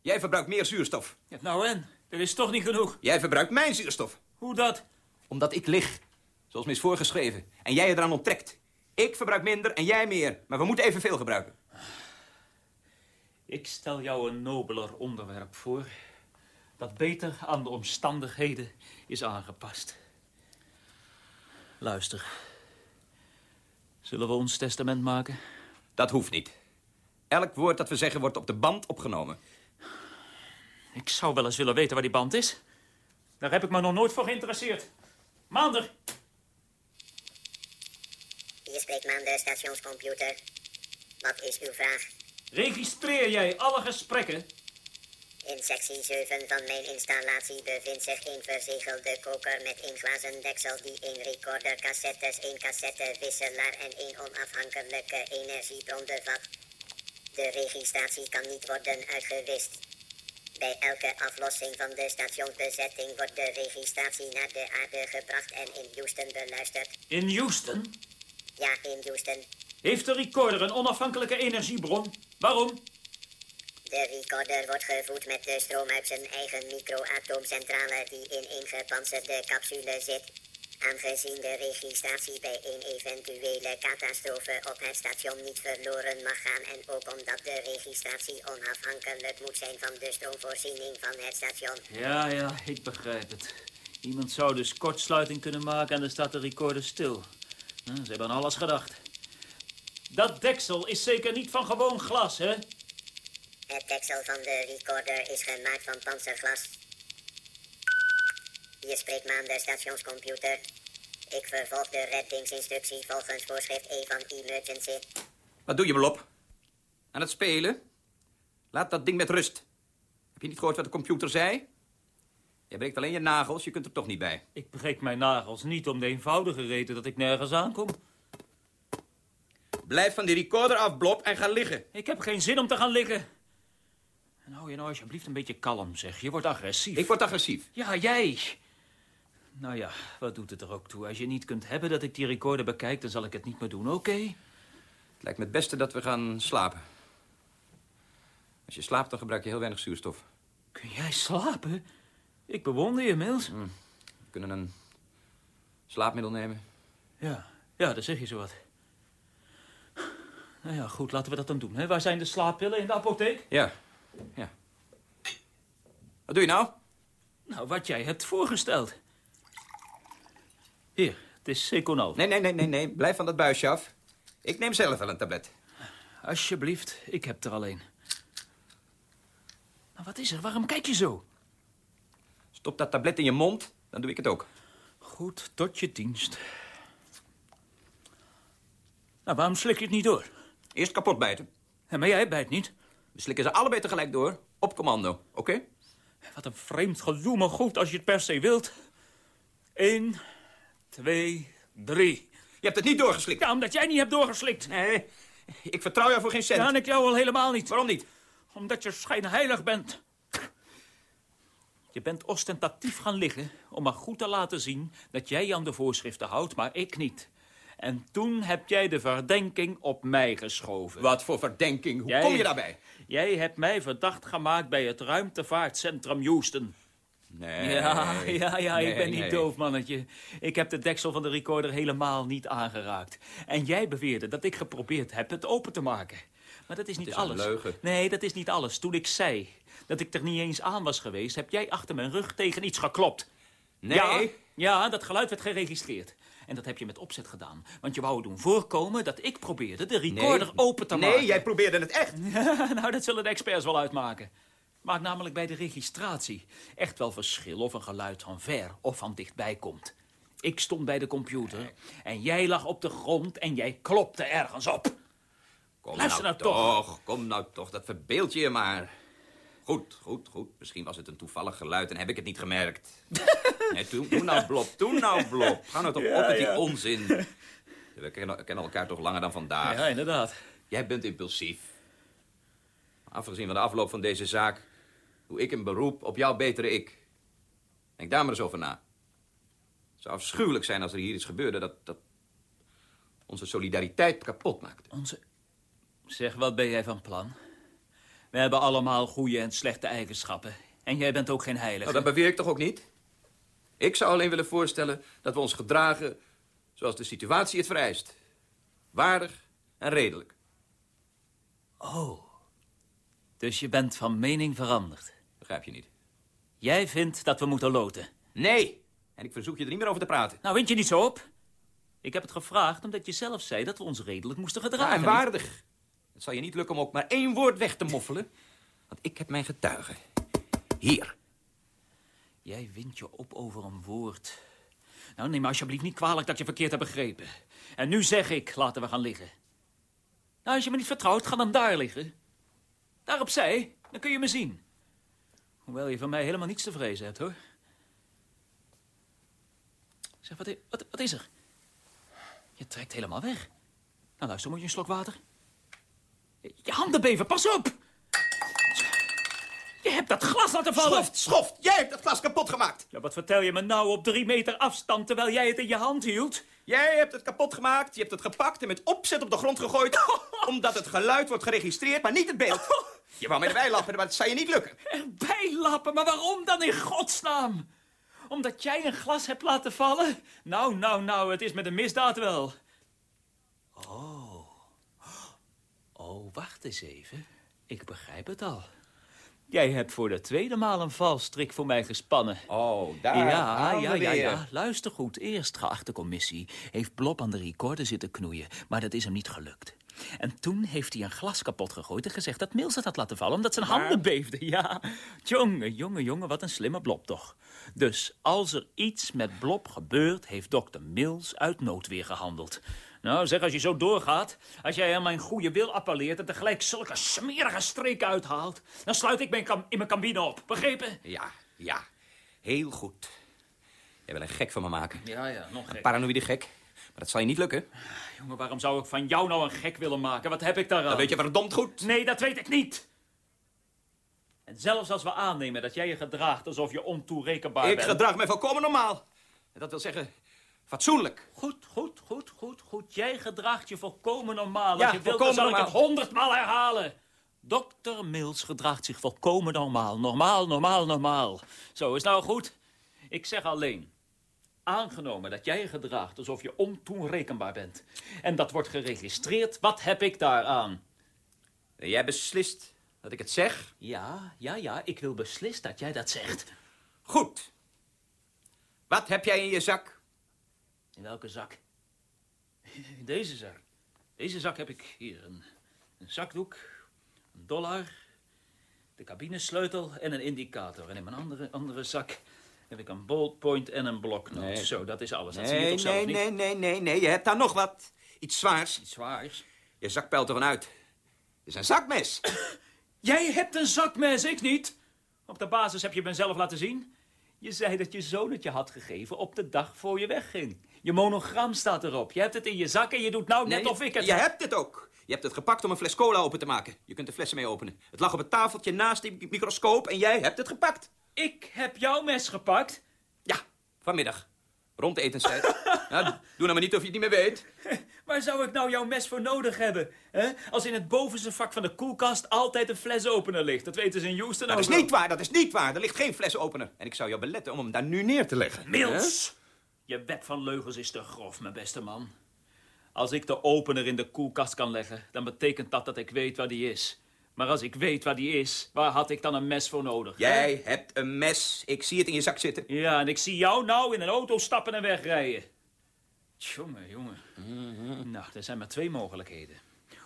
Speaker 6: Jij verbruikt meer zuurstof.
Speaker 5: Ja, nou en? Er is toch niet genoeg.
Speaker 6: Jij verbruikt mijn zuurstof.
Speaker 5: Hoe dat?
Speaker 6: Omdat ik lig. Zoals me is voorgeschreven. En jij je eraan onttrekt. Ik verbruik minder en jij meer. Maar we moeten evenveel gebruiken.
Speaker 5: Ik stel jou een nobeler onderwerp voor. Dat beter aan de omstandigheden is aangepast. Luister. Zullen we ons testament maken?
Speaker 6: Dat hoeft niet. Elk woord dat we zeggen wordt op de band opgenomen.
Speaker 5: Ik zou wel eens willen weten waar die band is. Daar heb ik me nog nooit voor geïnteresseerd. Maander,
Speaker 8: Hier spreekt Maan de stationscomputer. Wat is uw vraag?
Speaker 5: registreer jij alle gesprekken?
Speaker 8: In sectie 7 van mijn installatie bevindt zich een verzegelde koker met één glazen deksel die één recorder, cassettes, één cassettewisselaar en één onafhankelijke energiebron bevat. De registratie kan niet worden uitgewist. Bij elke aflossing van de stationsbezetting wordt de registratie naar de aarde gebracht en in Houston beluisterd.
Speaker 5: In Houston
Speaker 8: Ja, in Houston.
Speaker 5: heeft de recorder een onafhankelijke energiebron. Waarom?
Speaker 8: De recorder wordt gevoed met de stroom uit zijn eigen microatoomcentrale die in een gepantserde capsule zit. Aangezien de registratie bij een eventuele catastrofe op het station niet verloren mag gaan en ook omdat de registratie onafhankelijk moet zijn van de stroomvoorziening van het station.
Speaker 5: Ja, ja, ik begrijp het. Iemand zou dus kortsluiting kunnen maken en dan staat de recorder stil. Nou, ze hebben aan alles gedacht. Dat deksel is zeker niet van gewoon glas, hè?
Speaker 8: Het deksel van de recorder is gemaakt van panzerglas. Hier spreekt Maan de stationscomputer. Ik vervolg de reddingsinstructie volgens voorschrift E van Emergency.
Speaker 6: Wat doe je, Blob? Aan het spelen? Laat dat ding met rust. Heb je niet gehoord wat de computer zei? Je breekt alleen je nagels, je kunt er toch niet bij.
Speaker 5: Ik breek mijn nagels niet om de eenvoudige reden dat ik nergens aankom.
Speaker 6: Blijf van die recorder af, Blob, en ga liggen.
Speaker 5: Ik heb geen zin om te gaan liggen. En hou je nou alsjeblieft een beetje kalm, zeg. Je wordt agressief.
Speaker 6: Ik word agressief.
Speaker 5: Ja, jij. Nou ja, wat doet het er ook toe? Als je niet kunt hebben dat ik die recorder bekijk, dan zal ik het niet meer doen, oké?
Speaker 6: Het lijkt me het beste dat we gaan slapen. Als je slaapt, dan gebruik je heel weinig zuurstof.
Speaker 5: Kun jij slapen? Ik bewonder je, Mills.
Speaker 6: We kunnen een slaapmiddel nemen.
Speaker 5: Ja, ja, daar zeg je zo wat. Nou ja, goed, laten we dat dan doen. Hè? Waar zijn de slaappillen in de apotheek?
Speaker 6: Ja, ja. Wat doe je nou?
Speaker 5: Nou, wat jij hebt voorgesteld. Hier, het is Seconal.
Speaker 6: Nee, nee, nee, nee, nee. Blijf van dat buisje af. Ik neem zelf wel een tablet.
Speaker 5: Alsjeblieft, ik heb er alleen. Nou, wat is er? Waarom kijk je zo?
Speaker 6: Stop dat tablet in je mond, dan doe ik het ook.
Speaker 5: Goed, tot je dienst. Nou, waarom slik je het niet door?
Speaker 6: Eerst kapot bijten.
Speaker 5: Ja, maar jij bijt niet.
Speaker 6: We slikken ze allebei tegelijk door. Op commando, oké?
Speaker 5: Wat een vreemd gedoe, maar goed als je het per se wilt. Eén, twee, drie.
Speaker 6: Je hebt het niet doorgeslikt.
Speaker 5: Ja, omdat jij niet hebt doorgeslikt.
Speaker 6: Nee, ik vertrouw jou voor geen cent.
Speaker 5: Ja, en ik jou al helemaal niet.
Speaker 6: Waarom niet?
Speaker 5: Omdat je schijnheilig bent. Je bent ostentatief gaan liggen om maar goed te laten zien dat jij je aan de voorschriften houdt, maar ik niet. En toen heb jij de verdenking op mij geschoven.
Speaker 6: Wat voor verdenking? Hoe
Speaker 5: Jij-
Speaker 6: kom je daarbij?
Speaker 5: Jij hebt mij verdacht gemaakt bij het ruimtevaartcentrum Houston.
Speaker 6: Nee.
Speaker 5: Ja, ja, ja, ik
Speaker 6: nee,
Speaker 5: ben niet
Speaker 6: nee.
Speaker 5: doof, mannetje. Ik heb de deksel van de recorder helemaal niet aangeraakt. En jij beweerde dat ik geprobeerd heb het open te maken. Maar dat is niet
Speaker 6: is een
Speaker 5: alles.
Speaker 6: leugen.
Speaker 5: Nee, dat is niet alles. Toen ik zei dat ik er niet eens aan was geweest... heb jij achter mijn rug tegen iets geklopt.
Speaker 6: Nee.
Speaker 5: Ja, ja, dat geluid werd geregistreerd. En dat heb je met opzet gedaan. Want je wou doen voorkomen dat ik probeerde de recorder open te
Speaker 6: nee,
Speaker 5: maken.
Speaker 6: jij probeerde het echt.
Speaker 5: nou, dat zullen de experts wel uitmaken. Maakt namelijk bij de registratie echt wel verschil of een geluid van ver of van dichtbij komt. Ik stond bij de computer en jij lag op de grond en jij klopte ergens op.
Speaker 6: Kom
Speaker 5: Luister
Speaker 6: nou
Speaker 5: nou toch.
Speaker 6: toch. Kom nou toch, dat verbeeld je je maar. Goed, goed, goed. Misschien was het een toevallig geluid en heb ik het niet gemerkt. nee, doe, doe nou Blob, doe nou Blob. Ga nou toch
Speaker 5: Ja,
Speaker 6: op met die onzin. We kennen, kennen elkaar toch langer dan vandaag.
Speaker 5: Ja, inderdaad.
Speaker 6: Jij bent impulsief. Afgezien van de afloop van deze zaak... doe ik een beroep op jouw betere ik. Denk daar maar eens over na. Het zou afschuwelijk zijn als er hier iets gebeurde... dat, dat onze solidariteit kapot maakt.
Speaker 5: Onze... Zeg, wat ben jij van plan? We hebben allemaal goede en slechte eigenschappen. En jij bent ook geen heilige.
Speaker 6: Nou, dat beweer ik toch ook niet? Ik zou alleen willen voorstellen dat we ons gedragen... zoals de situatie het vereist. Waardig en redelijk.
Speaker 5: Oh. Dus je bent van mening veranderd.
Speaker 6: Begrijp je niet?
Speaker 5: Jij vindt dat we moeten loten.
Speaker 6: Nee! En ik verzoek je er niet meer over te praten.
Speaker 5: Nou, wind je niet zo op? Ik heb het gevraagd omdat je zelf zei dat we ons redelijk moesten gedragen.
Speaker 6: Ja, en waardig. Het zal je niet lukken om ook maar één woord weg te moffelen. Want ik heb mijn getuigen. Hier.
Speaker 5: Jij wint je op over een woord. Nou, neem me alsjeblieft niet kwalijk dat je verkeerd hebt begrepen. En nu zeg ik, laten we gaan liggen. Nou, als je me niet vertrouwt, ga dan daar liggen. Daar opzij, dan kun je me zien. Hoewel je van mij helemaal niets te vrezen hebt, hoor. Zeg, wat, wat is er? Je trekt helemaal weg. Nou, luister, moet je een slok water? Je handen beven, pas op! Je hebt dat glas laten vallen!
Speaker 6: Schoft, schoft! Jij hebt dat glas kapot gemaakt!
Speaker 5: Ja, wat vertel je me nou op drie meter afstand terwijl jij het in je hand hield?
Speaker 6: Jij hebt het kapot gemaakt, je hebt het gepakt en met opzet op de grond gegooid... omdat het geluid wordt geregistreerd, maar niet het beeld. Je wou mij erbij lappen, maar dat zou je niet lukken.
Speaker 5: Erbij lappen, maar waarom dan in godsnaam? Omdat jij een glas hebt laten vallen? Nou, nou, nou, het is met een misdaad wel. Oh. Oh, wacht eens even. Ik begrijp het al. Jij hebt voor de tweede maal een valstrik voor mij gespannen.
Speaker 6: Oh, daar
Speaker 5: ja,
Speaker 6: gaan we
Speaker 5: ja, ja, ja. Luister goed. Eerst, geachte commissie, heeft Blob aan de recorder zitten knoeien. Maar dat is hem niet gelukt. En toen heeft hij een glas kapot gegooid en gezegd dat Mills het had laten vallen omdat zijn handen beefden. Ja, jongen, jongen, jongen, wat een slimme Blob toch. Dus als er iets met Blob gebeurt, heeft dokter Mills uit noodweer gehandeld. Nou, zeg, als je zo doorgaat, als jij aan mijn goede wil appelleert... en tegelijk zulke smerige streken uithaalt... dan sluit ik mijn in mijn cabine op, begrepen?
Speaker 6: Ja, ja. Heel goed. Jij wil een gek van me maken.
Speaker 5: Ja, ja, nog gek.
Speaker 6: Paranoïde gek. Maar dat zal je niet lukken.
Speaker 5: Jongen, waarom zou ik van jou nou een gek willen maken? Wat heb ik daaraan?
Speaker 6: Dat weet je verdomd goed.
Speaker 5: Nee, dat weet ik niet. En zelfs als we aannemen dat jij je gedraagt alsof je ontoerekenbaar
Speaker 6: Ik
Speaker 5: bent...
Speaker 6: gedraag mij volkomen normaal. En dat wil zeggen, fatsoenlijk.
Speaker 5: Goed, goed, goed, goed, goed. Jij gedraagt je volkomen normaal.
Speaker 6: Ja,
Speaker 5: als je wilt, dan zal ik het honderdmaal herhalen. Dokter Mills gedraagt zich volkomen normaal. Normaal, normaal, normaal. Zo, is nou goed? Ik zeg alleen... Aangenomen dat jij je gedraagt alsof je ontoerekenbaar bent... en dat wordt geregistreerd, wat heb ik daaraan?
Speaker 6: Jij beslist dat ik het zeg?
Speaker 5: Ja, ja, ja, ik wil beslist dat jij dat zegt.
Speaker 6: Goed. Wat heb jij in je zak?
Speaker 5: In welke zak? In deze zak. Deze zak heb ik hier een, een zakdoek, een dollar, de cabinesleutel en een indicator. En in mijn andere, andere zak heb ik een ballpoint en een bloknoot.
Speaker 6: Nee.
Speaker 5: Zo, dat is alles. Dat zie je
Speaker 6: Nee,
Speaker 5: toch zelf
Speaker 6: nee,
Speaker 5: niet?
Speaker 6: nee, nee, nee, nee. Je hebt daar nog wat. Iets zwaars.
Speaker 5: Iets zwaars?
Speaker 6: Je zak pijlt er vanuit. Het is een zakmes.
Speaker 5: Jij hebt een zakmes, ik niet. Op de basis heb je me zelf laten zien. Je zei dat je zoon het je had gegeven op de dag voor je wegging. Je monogram staat erop. Je hebt het in je zak en je doet nou net
Speaker 6: Nee,
Speaker 5: of ik het
Speaker 6: Je
Speaker 5: heb.
Speaker 6: hebt het ook. Je hebt het gepakt om een fles cola open te maken. Je kunt de flessen mee openen. Het lag op het tafeltje naast die microscoop en jij hebt het gepakt.
Speaker 5: Ik heb jouw mes gepakt.
Speaker 6: Ja, vanmiddag. Rond etenstijd. nou, doe nou maar niet of je het niet meer weet.
Speaker 5: Waar zou ik nou jouw mes voor nodig hebben? hè? Als in het bovenste vak van de koelkast altijd een flesopener ligt. Dat weten ze in Houston
Speaker 6: Dat
Speaker 5: ook
Speaker 6: is niet waar, dat is niet waar. Er ligt geen flesopener. En ik zou jou beletten om hem daar nu neer te leggen.
Speaker 5: Mills! Je web van leugens is te grof, mijn beste man. Als ik de opener in de koelkast kan leggen, dan betekent dat dat ik weet waar die is. Maar als ik weet waar die is, waar had ik dan een mes voor nodig? hè?
Speaker 6: Jij hebt een mes. Ik zie het in je zak zitten.
Speaker 5: Ja, en ik zie jou nou in een auto stappen en wegrijden. Tjonge, jongen. Nou, er zijn maar twee mogelijkheden.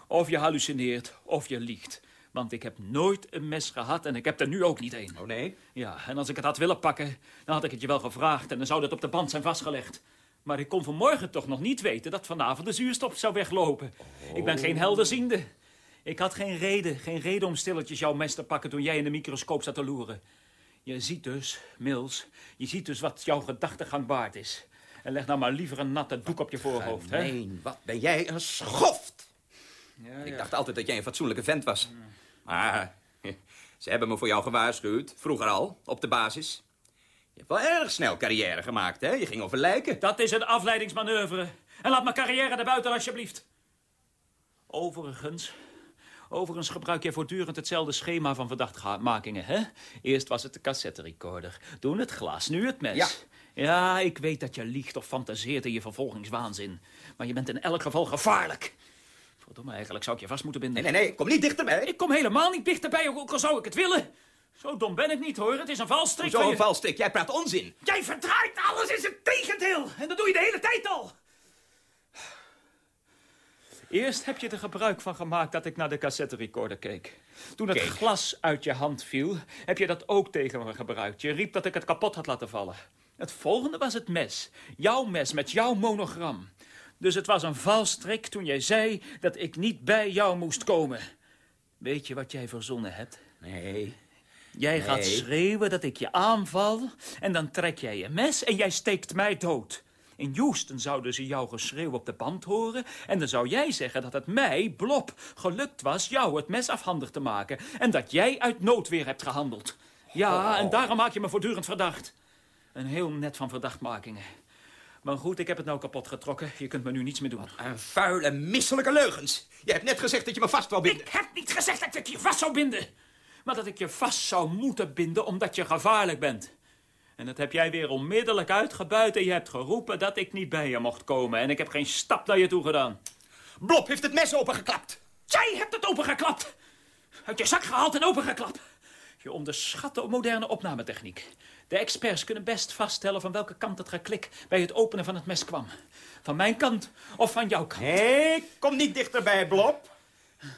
Speaker 5: Of je hallucineert, of je liegt. Want ik heb nooit een mes gehad en ik heb er nu ook niet een.
Speaker 6: Oh nee?
Speaker 5: Ja, en als ik het had willen pakken, dan had ik het je wel gevraagd... en dan zou dat op de band zijn vastgelegd. Maar ik kon vanmorgen toch nog niet weten dat vanavond de zuurstof zou weglopen. Ik ben geen helderziende. Ik had geen reden, geen reden om stilletjes jouw mes te pakken... toen jij in de microscoop zat te loeren. Je ziet dus, Mills, je ziet dus wat jouw gedachtegang waard is. En leg nou maar liever een natte doek op je voorhoofd, hè?
Speaker 6: Nee, wat ben jij een schoft.
Speaker 5: Ja,
Speaker 6: Ik
Speaker 5: ja.
Speaker 6: dacht altijd dat jij een fatsoenlijke vent was. Maar ze hebben me voor jou gewaarschuwd. Vroeger al, op de basis. Je hebt wel erg snel carrière gemaakt, hè? Je ging over lijken.
Speaker 5: Dat is een afleidingsmanoeuvre. En laat mijn carrière erbuiten, alsjeblieft. Overigens... Overigens gebruik jij voortdurend hetzelfde schema van verdachtmakingen, hè? Eerst was het de cassetterecorder, toen het glas, nu het mes.
Speaker 6: Ja.
Speaker 5: Ja, ik weet dat je liegt of fantaseert in je vervolgingswaanzin. Maar je bent in elk geval gevaarlijk. Verdomme, eigenlijk zou ik je vast moeten binden.
Speaker 6: Nee, nee, nee, kom niet dichterbij.
Speaker 5: Ik kom helemaal niet dichterbij, ook al zou ik het willen. Zo dom ben ik niet, hoor. Het is een valstrik
Speaker 6: Zo'n
Speaker 5: je.
Speaker 6: valstrik, jij praat onzin.
Speaker 5: Jij verdraait alles in zijn tegendeel. En dat doe je de hele tijd al. Eerst heb je er gebruik van gemaakt dat ik naar de cassetterecorder keek. Toen het glas uit je hand viel, heb je dat ook tegen me gebruikt. Je riep dat ik het kapot had laten vallen. Het volgende was het mes. Jouw mes met jouw monogram. Dus het was een valstrik toen jij zei dat ik niet bij jou moest komen. Weet je wat jij verzonnen hebt?
Speaker 6: Nee.
Speaker 5: Jij gaat schreeuwen dat ik je aanval en dan trek jij je mes en jij steekt mij dood. In Houston zouden ze jouw geschreeuw op de band horen en dan zou jij zeggen dat het mij, Blob, gelukt was jou het mes afhandig te maken en dat jij uit noodweer hebt gehandeld. Ja, en daarom maak je me voortdurend verdacht. Een heel net van verdachtmakingen. Maar goed, ik heb het nou kapot getrokken. Je kunt me nu niets meer doen.
Speaker 6: Een vuile, misselijke leugens. Je hebt net gezegd dat je me vast wou binden.
Speaker 5: Ik heb niet gezegd dat ik je vast zou binden. Maar dat ik je vast zou moeten binden omdat je gevaarlijk bent. En dat heb jij weer onmiddellijk uitgebuit en je hebt geroepen dat ik niet bij je mocht komen. En ik heb geen stap naar je toe gedaan.
Speaker 6: Blob heeft het mes opengeklapt.
Speaker 5: Jij hebt het opengeklapt. Uit je zak gehaald en opengeklapt. Je onderschat de moderne opnametechniek. De experts kunnen best vaststellen van welke kant het geklik bij het openen van het mes kwam. Van mijn kant of van jouw kant.
Speaker 6: Nee, kom niet dichterbij, Blob.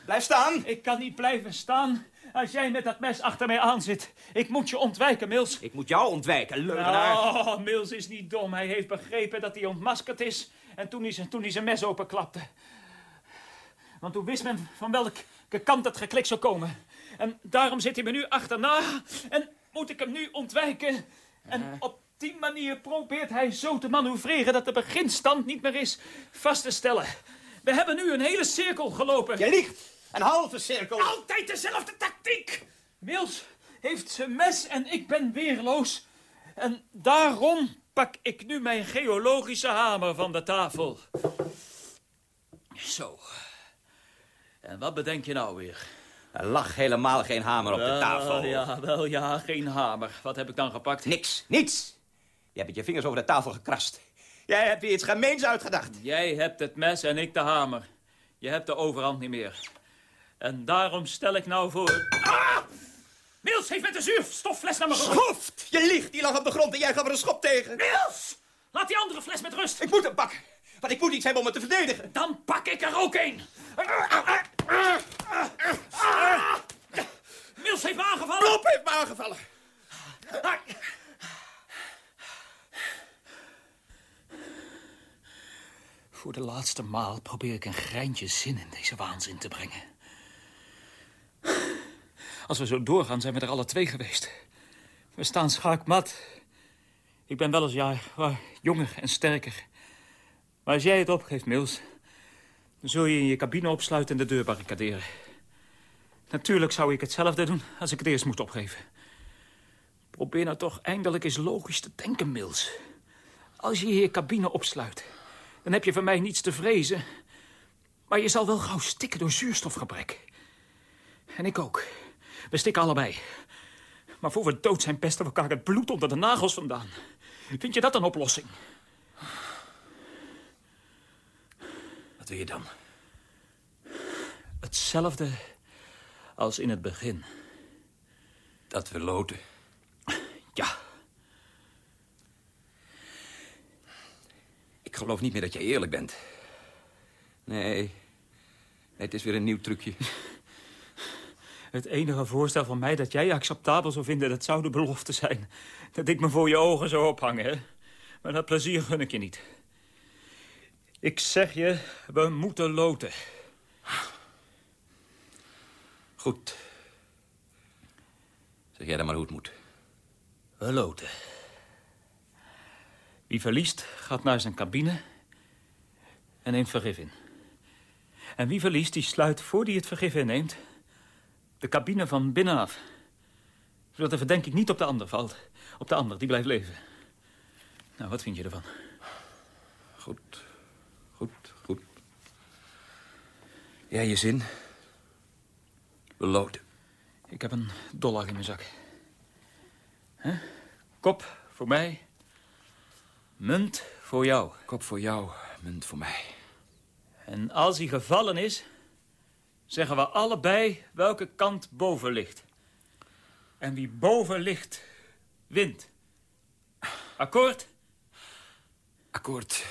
Speaker 6: Blijf staan.
Speaker 5: Ik kan niet blijven staan als jij met dat mes achter mij aanzit. Ik moet je ontwijken, Mills.
Speaker 6: Ik moet jou ontwijken, leugenaar.
Speaker 5: Oh, Mills is niet dom. Hij heeft begrepen dat hij ontmaskerd is. En toen hij, zijn- toen hij zijn mes openklapte. Want toen wist men van welke kant het geklik zou komen. En daarom zit hij me nu achterna. En moet ik hem nu ontwijken. En op die manier probeert hij zo te manoeuvreren... dat de beginstand niet meer is vast te stellen. We hebben nu een hele cirkel gelopen.
Speaker 6: Je liegt. Een halve cirkel.
Speaker 5: Altijd dezelfde tactiek. Mills heeft zijn mes en ik ben weerloos. En daarom pak ik nu mijn geologische hamer van de tafel. Zo. En wat bedenk je nou weer?
Speaker 6: Er lag helemaal geen hamer op de tafel.
Speaker 5: Wel ja, wel ja, geen hamer. Wat heb ik dan gepakt?
Speaker 6: Niks, niets. Je hebt met je vingers over de tafel gekrast. Jij hebt weer iets gemeens uitgedacht.
Speaker 5: Jij hebt het mes en ik de hamer. Je hebt de overhand niet meer. En daarom stel ik nou voor... Ah! Mills heeft met de zuurstoffles naar me gegooid.
Speaker 6: Schoft! Je liegt, die lag op de grond en jij gaf er een schop tegen.
Speaker 5: Mills! Laat die andere fles met rust.
Speaker 6: Ik moet hem pakken, want ik moet iets hebben om me te verdedigen.
Speaker 5: Dan pak ik er ook een. Mills heeft me aangevallen.
Speaker 6: Blob heeft me aangevallen.
Speaker 5: Voor de de laatste maal probeer ik een greintje zin in deze waanzin te brengen. Als we zo doorgaan, zijn we er alle twee geweest. We staan schaakmat. Ik ben wel eens waar jonger en sterker. Maar als jij het opgeeft, Mills... dan zul je je cabine opsluiten en de deur barricaderen. Natuurlijk zou ik hetzelfde doen als ik het eerst moest opgeven. Probeer nou toch eindelijk eens logisch te denken, Mills. Als je je cabine opsluit, dan heb je van mij niets te vrezen. Maar je zal wel gauw stikken door zuurstofgebrek. En ik ook. We stikken allebei. Maar voor we dood zijn pesten we elkaar het bloed onder de nagels vandaan. Vind je dat een oplossing?
Speaker 9: Wat wil je dan?
Speaker 5: Hetzelfde als in het begin.
Speaker 9: Dat we loten.
Speaker 5: Ja.
Speaker 9: Ik geloof niet meer dat jij eerlijk bent. Nee. nee het is weer een nieuw trucje.
Speaker 5: Het enige voorstel van mij dat jij acceptabel zou vinden... dat zou de belofte zijn. Dat ik me voor je ogen zou ophangen, hè? Maar dat plezier gun ik je niet. Ik zeg je, we moeten loten.
Speaker 9: Goed. Zeg jij dan maar hoe het moet.
Speaker 5: We loten. Wie verliest, gaat naar zijn cabine en neemt vergif in. En wie verliest, die sluit, voor hij het vergif inneemt... de cabine van binnenaf. Zodat de verdenking niet op de ander valt. Op de ander, die blijft leven. Nou, wat vind je ervan?
Speaker 9: Goed. Goed, goed. Jij je zin? We loten.
Speaker 5: Ik heb een dollar in mijn zak. Kop voor mij. Munt voor jou.
Speaker 9: Kop voor jou, munt voor mij.
Speaker 5: En als hij gevallen is, zeggen we allebei welke kant boven ligt. En wie boven ligt, wint. Akkoord?
Speaker 9: Akkoord.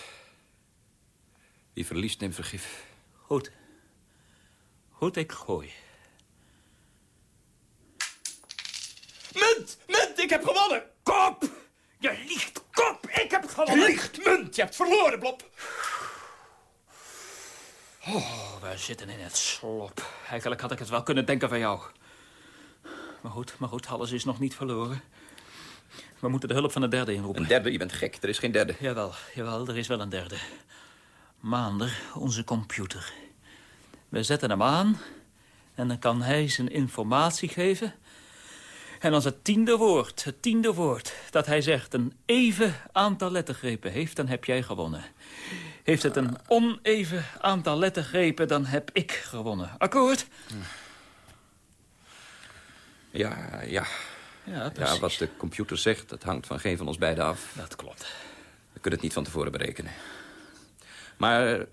Speaker 9: Wie verliest, neemt vergif.
Speaker 5: Goed. Goed, ik gooi.
Speaker 10: Munt! Munt, ik heb gewonnen!
Speaker 5: Kop! Je liegt, kop! Ik heb gewonnen!
Speaker 10: Je liegt, Munt! Je hebt verloren, Blob!
Speaker 5: Oh, we zitten in het slop. Eigenlijk had ik het wel kunnen denken van jou. Maar goed, maar goed, alles is nog niet verloren. We moeten de hulp van de derde inroepen.
Speaker 9: Een derde? Je bent gek. Er is geen derde.
Speaker 5: Jawel, jawel, er is wel een derde. Maander, onze computer. We zetten hem aan en dan kan hij zijn informatie geven. En als het tiende woord, het tiende woord dat hij zegt... een even aantal lettergrepen heeft, dan heb jij gewonnen. Heeft het een oneven aantal lettergrepen, dan heb ik gewonnen. Akkoord?
Speaker 9: Ja, ja.
Speaker 5: Ja,
Speaker 9: Ja,
Speaker 5: precies.
Speaker 9: wat de computer zegt, dat hangt van geen van ons beiden af.
Speaker 5: Dat klopt.
Speaker 9: We kunnen het niet van tevoren berekenen. Maar we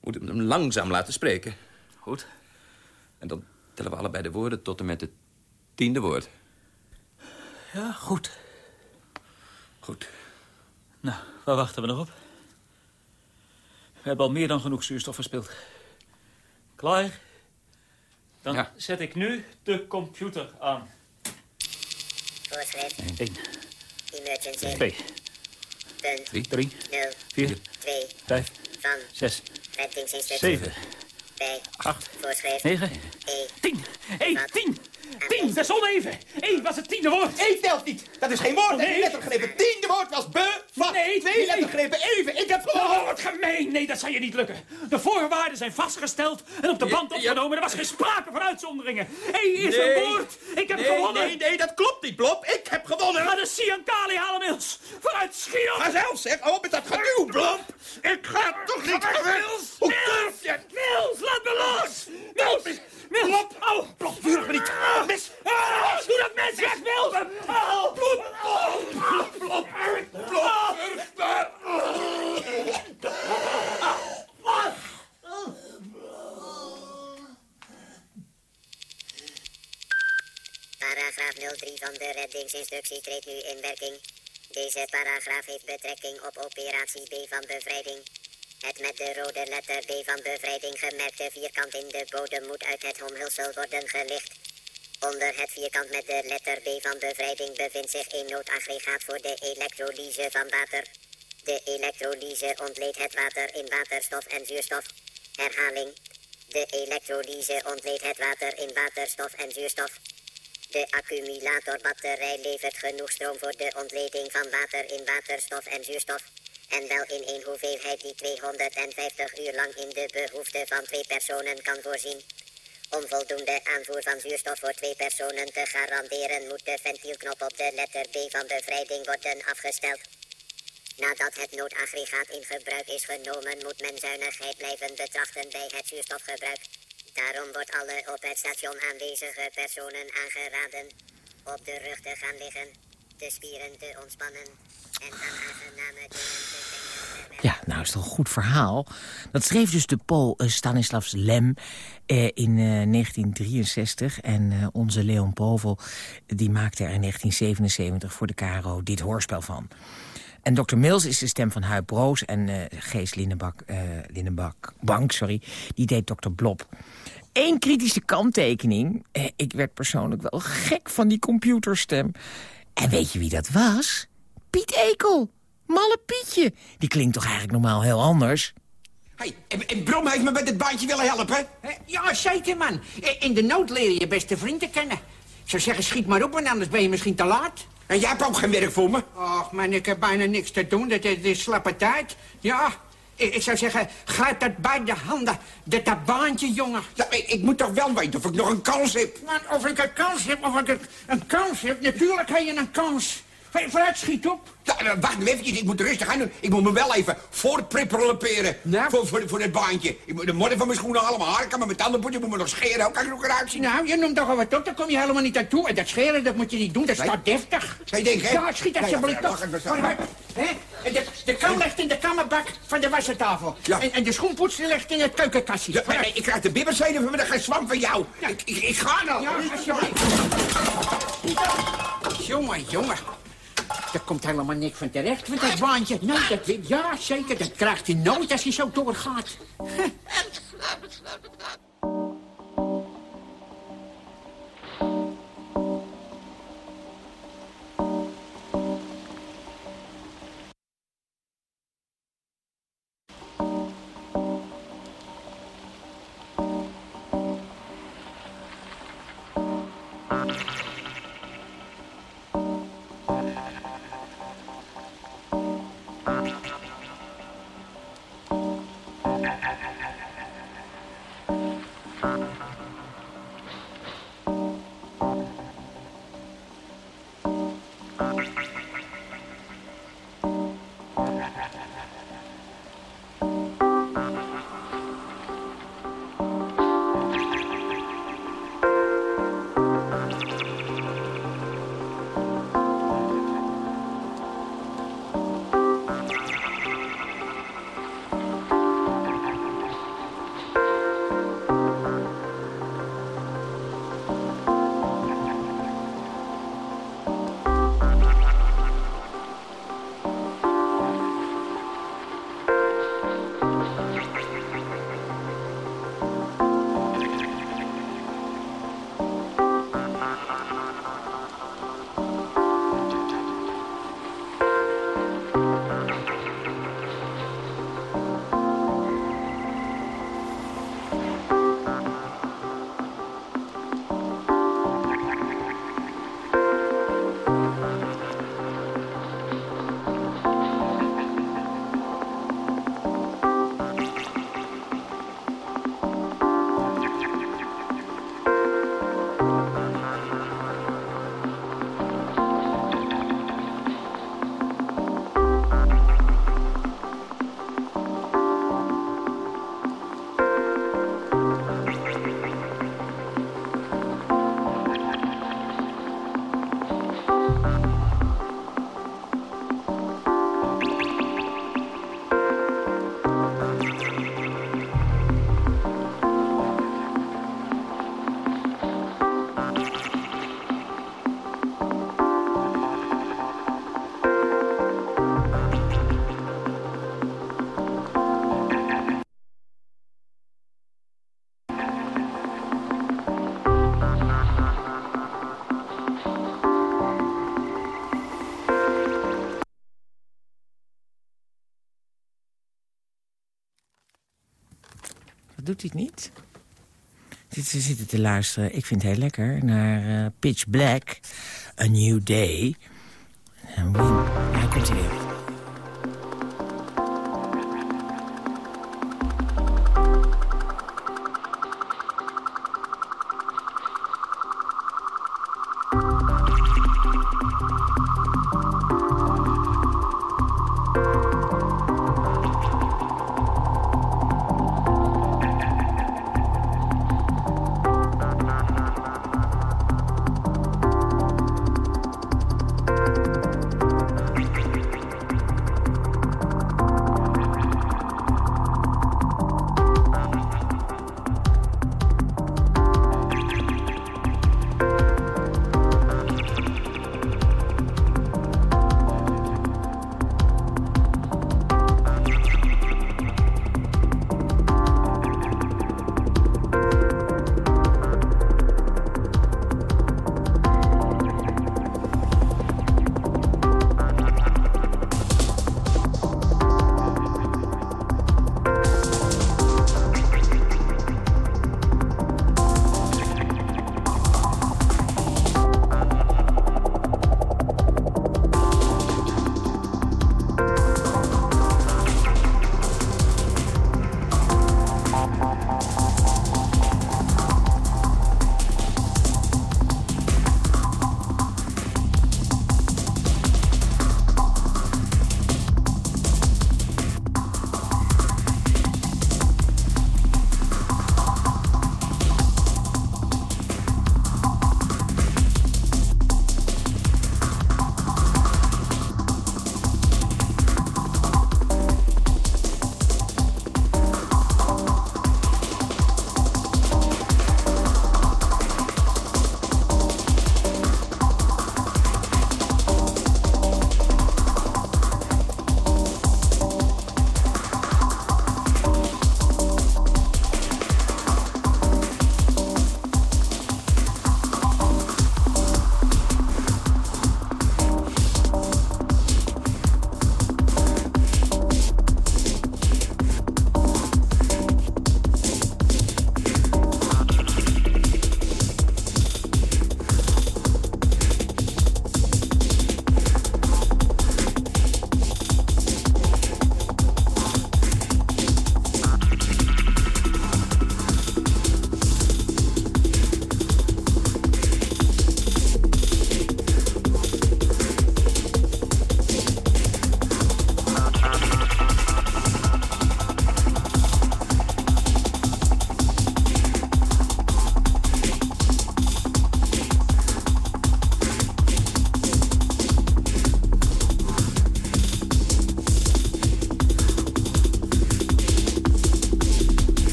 Speaker 9: moeten hem langzaam laten spreken.
Speaker 5: Goed.
Speaker 9: En dan tellen we allebei de woorden tot en met het tiende woord.
Speaker 5: Ja, goed.
Speaker 9: Goed.
Speaker 5: Nou, waar wachten we nog op? We hebben al meer dan genoeg zuurstof verspild. Klaar? Dan
Speaker 9: Ja.
Speaker 5: zet ik nu de computer aan.
Speaker 8: Voorschrift.
Speaker 5: 1,
Speaker 8: Emergency.
Speaker 5: 2,
Speaker 8: Punt.
Speaker 9: 3,
Speaker 5: 3,
Speaker 8: 0.
Speaker 5: 4,
Speaker 8: 2.
Speaker 5: 5,
Speaker 8: Van.
Speaker 5: 6,
Speaker 8: Reddingsinstructie.
Speaker 5: 7,
Speaker 8: Bij.
Speaker 5: 8,
Speaker 8: Voorschrift.
Speaker 5: 9,
Speaker 8: E.
Speaker 5: 10. Hé, hey, 10! 10, dat is oneven! Hé, was het tiende woord?
Speaker 10: E telt niet. Dat is geen woord.
Speaker 5: Oh, nee.
Speaker 10: Eén lettergrepen. Tiende woord was be, vat.
Speaker 5: Nee,
Speaker 10: Twee
Speaker 5: nee.
Speaker 10: lettergrepen even. Ik heb
Speaker 5: Oh, wat gemeen! Nee, dat zal je niet lukken. De voorwaarden zijn vastgesteld en op de band opgenomen. Er was geen sprake van uitzonderingen. Hé, is
Speaker 10: Nee.
Speaker 5: een woord. Ik heb
Speaker 10: nee,
Speaker 5: gewonnen.
Speaker 10: nee, nee, dat klopt niet, Blob. Ik heb gewonnen.
Speaker 5: Ga de Siankali halen, Mils. Vooruit, schiet op.
Speaker 10: Ga zelf, zeg. Op met dat geduw, Blob. Ik ga toch niet gebeuren. Hoe durf je?
Speaker 5: Mils, laat me los. Mils, Mils.
Speaker 10: Blop.
Speaker 5: Au.
Speaker 10: Blob, vuur me niet. Mis.
Speaker 5: Ah, Doe dat mes weg, Mils.
Speaker 10: Blob. Blob. Blob. Blob.
Speaker 8: Paragraaf 03 van de reddingsinstructie treedt nu in werking. Deze paragraaf heeft betrekking op operatie B van bevrijding. Het met de rode letter B van bevrijding gemerkte vierkant in de bodem moet uit het omhulsel worden gelicht. Onder het vierkant met de letter B van bevrijding bevindt zich een noodaggregaat voor de elektrolyse van water. De elektrolyse ontleedt het water in waterstof en zuurstof. Herhaling. De elektrolyse ontleedt het water in waterstof en zuurstof. De accumulatorbatterij levert genoeg stroom voor de ontleding van water in waterstof en zuurstof. En wel in een hoeveelheid die 250 uur lang in de behoefte van twee personen kan voorzien. Om voldoende aanvoer van zuurstof voor twee personen te garanderen moet de ventielknop op de letter B van bevrijding worden afgesteld. Nadat het noodaggregaat in gebruik is genomen, moet men zuinigheid blijven betrachten bij het zuurstofgebruik. Daarom wordt alle op het station aanwezige personen aangeraden op de rug te gaan liggen, de spieren te ontspannen en.
Speaker 4: Ja, nou is toch een goed verhaal. Dat schreef dus de Pool eh, Stanislavs Lem eh, in eh, 1963. En eh, onze Leon Povel die maakte er in 1977 voor de KRO dit hoorspel van. En Dr. Mills is de stem van Huip Broos en Gees Lindenbak, eh Lindenbak, Bank, sorry, die deed Dr. Blob. Eén kritische kanttekening. Ik werd persoonlijk wel gek van die computerstem. En weet je wie dat was? Piet Ekel. Malle Pietje. Die klinkt toch eigenlijk normaal heel anders?
Speaker 10: Hey, en, en Brom heeft me met het baantje willen helpen.
Speaker 11: Hè? Ja, zeker, man. In de nood leer je je beste vrienden kennen. Ik zou zeggen, schiet maar op, want anders ben je misschien te laat.
Speaker 10: En jij hebt ook geen werk voor me.
Speaker 11: Och, man, ik heb bijna niks te doen. Dit, dit is slappe tijd. Ja, ik, ik zou zeggen, grijp dat bij de handen. Dat, dat baantje, jongen.
Speaker 10: Ja, ik, ik moet toch wel weten of ik nog een kans heb.
Speaker 11: Man, of ik een kans heb, of ik een, een kans heb. Natuurlijk heb je een kans. Vooruit, schiet op.
Speaker 10: Ja, eh, wacht even ik moet rustig aan doen. Ik moet me wel even voortprippelen
Speaker 11: Nou?
Speaker 10: voor, voor, voor het baantje. Ik moet de modder van mijn schoenen allemaal harken, maar mijn tandenpoetje moet me nog scheren. Hoe kan ik er nog eruit zien?
Speaker 11: Nou, je noemt toch al wat op, daar kom je helemaal niet aan toe. En dat scheren, dat moet je niet doen, dat
Speaker 10: Nee.
Speaker 11: staat deftig.
Speaker 10: Zij denkt, hè?
Speaker 11: Ja, schiet alsjeblieft op. De, de kan ligt in de kamerbak van de wassertafel.
Speaker 10: Ja.
Speaker 11: En, en de schoenpoetser ligt in het keukenkastje.
Speaker 10: Ja, maar ik krijg de bibberzeden van me, geen zwam van jou. Ik, ik, ik ga nou.
Speaker 11: Ja, alsjeblieft. Jongen, jongen. Er komt helemaal niks van terecht met dat baantje. Nee, dat, weet- ja, zeker. Dat krijgt hij nooit als hij zo doorgaat.
Speaker 4: doet niet. Ze zitten te luisteren, ik vind het heel lekker, naar uh, Pitch Black, A New Day. En ja, komt hij weer.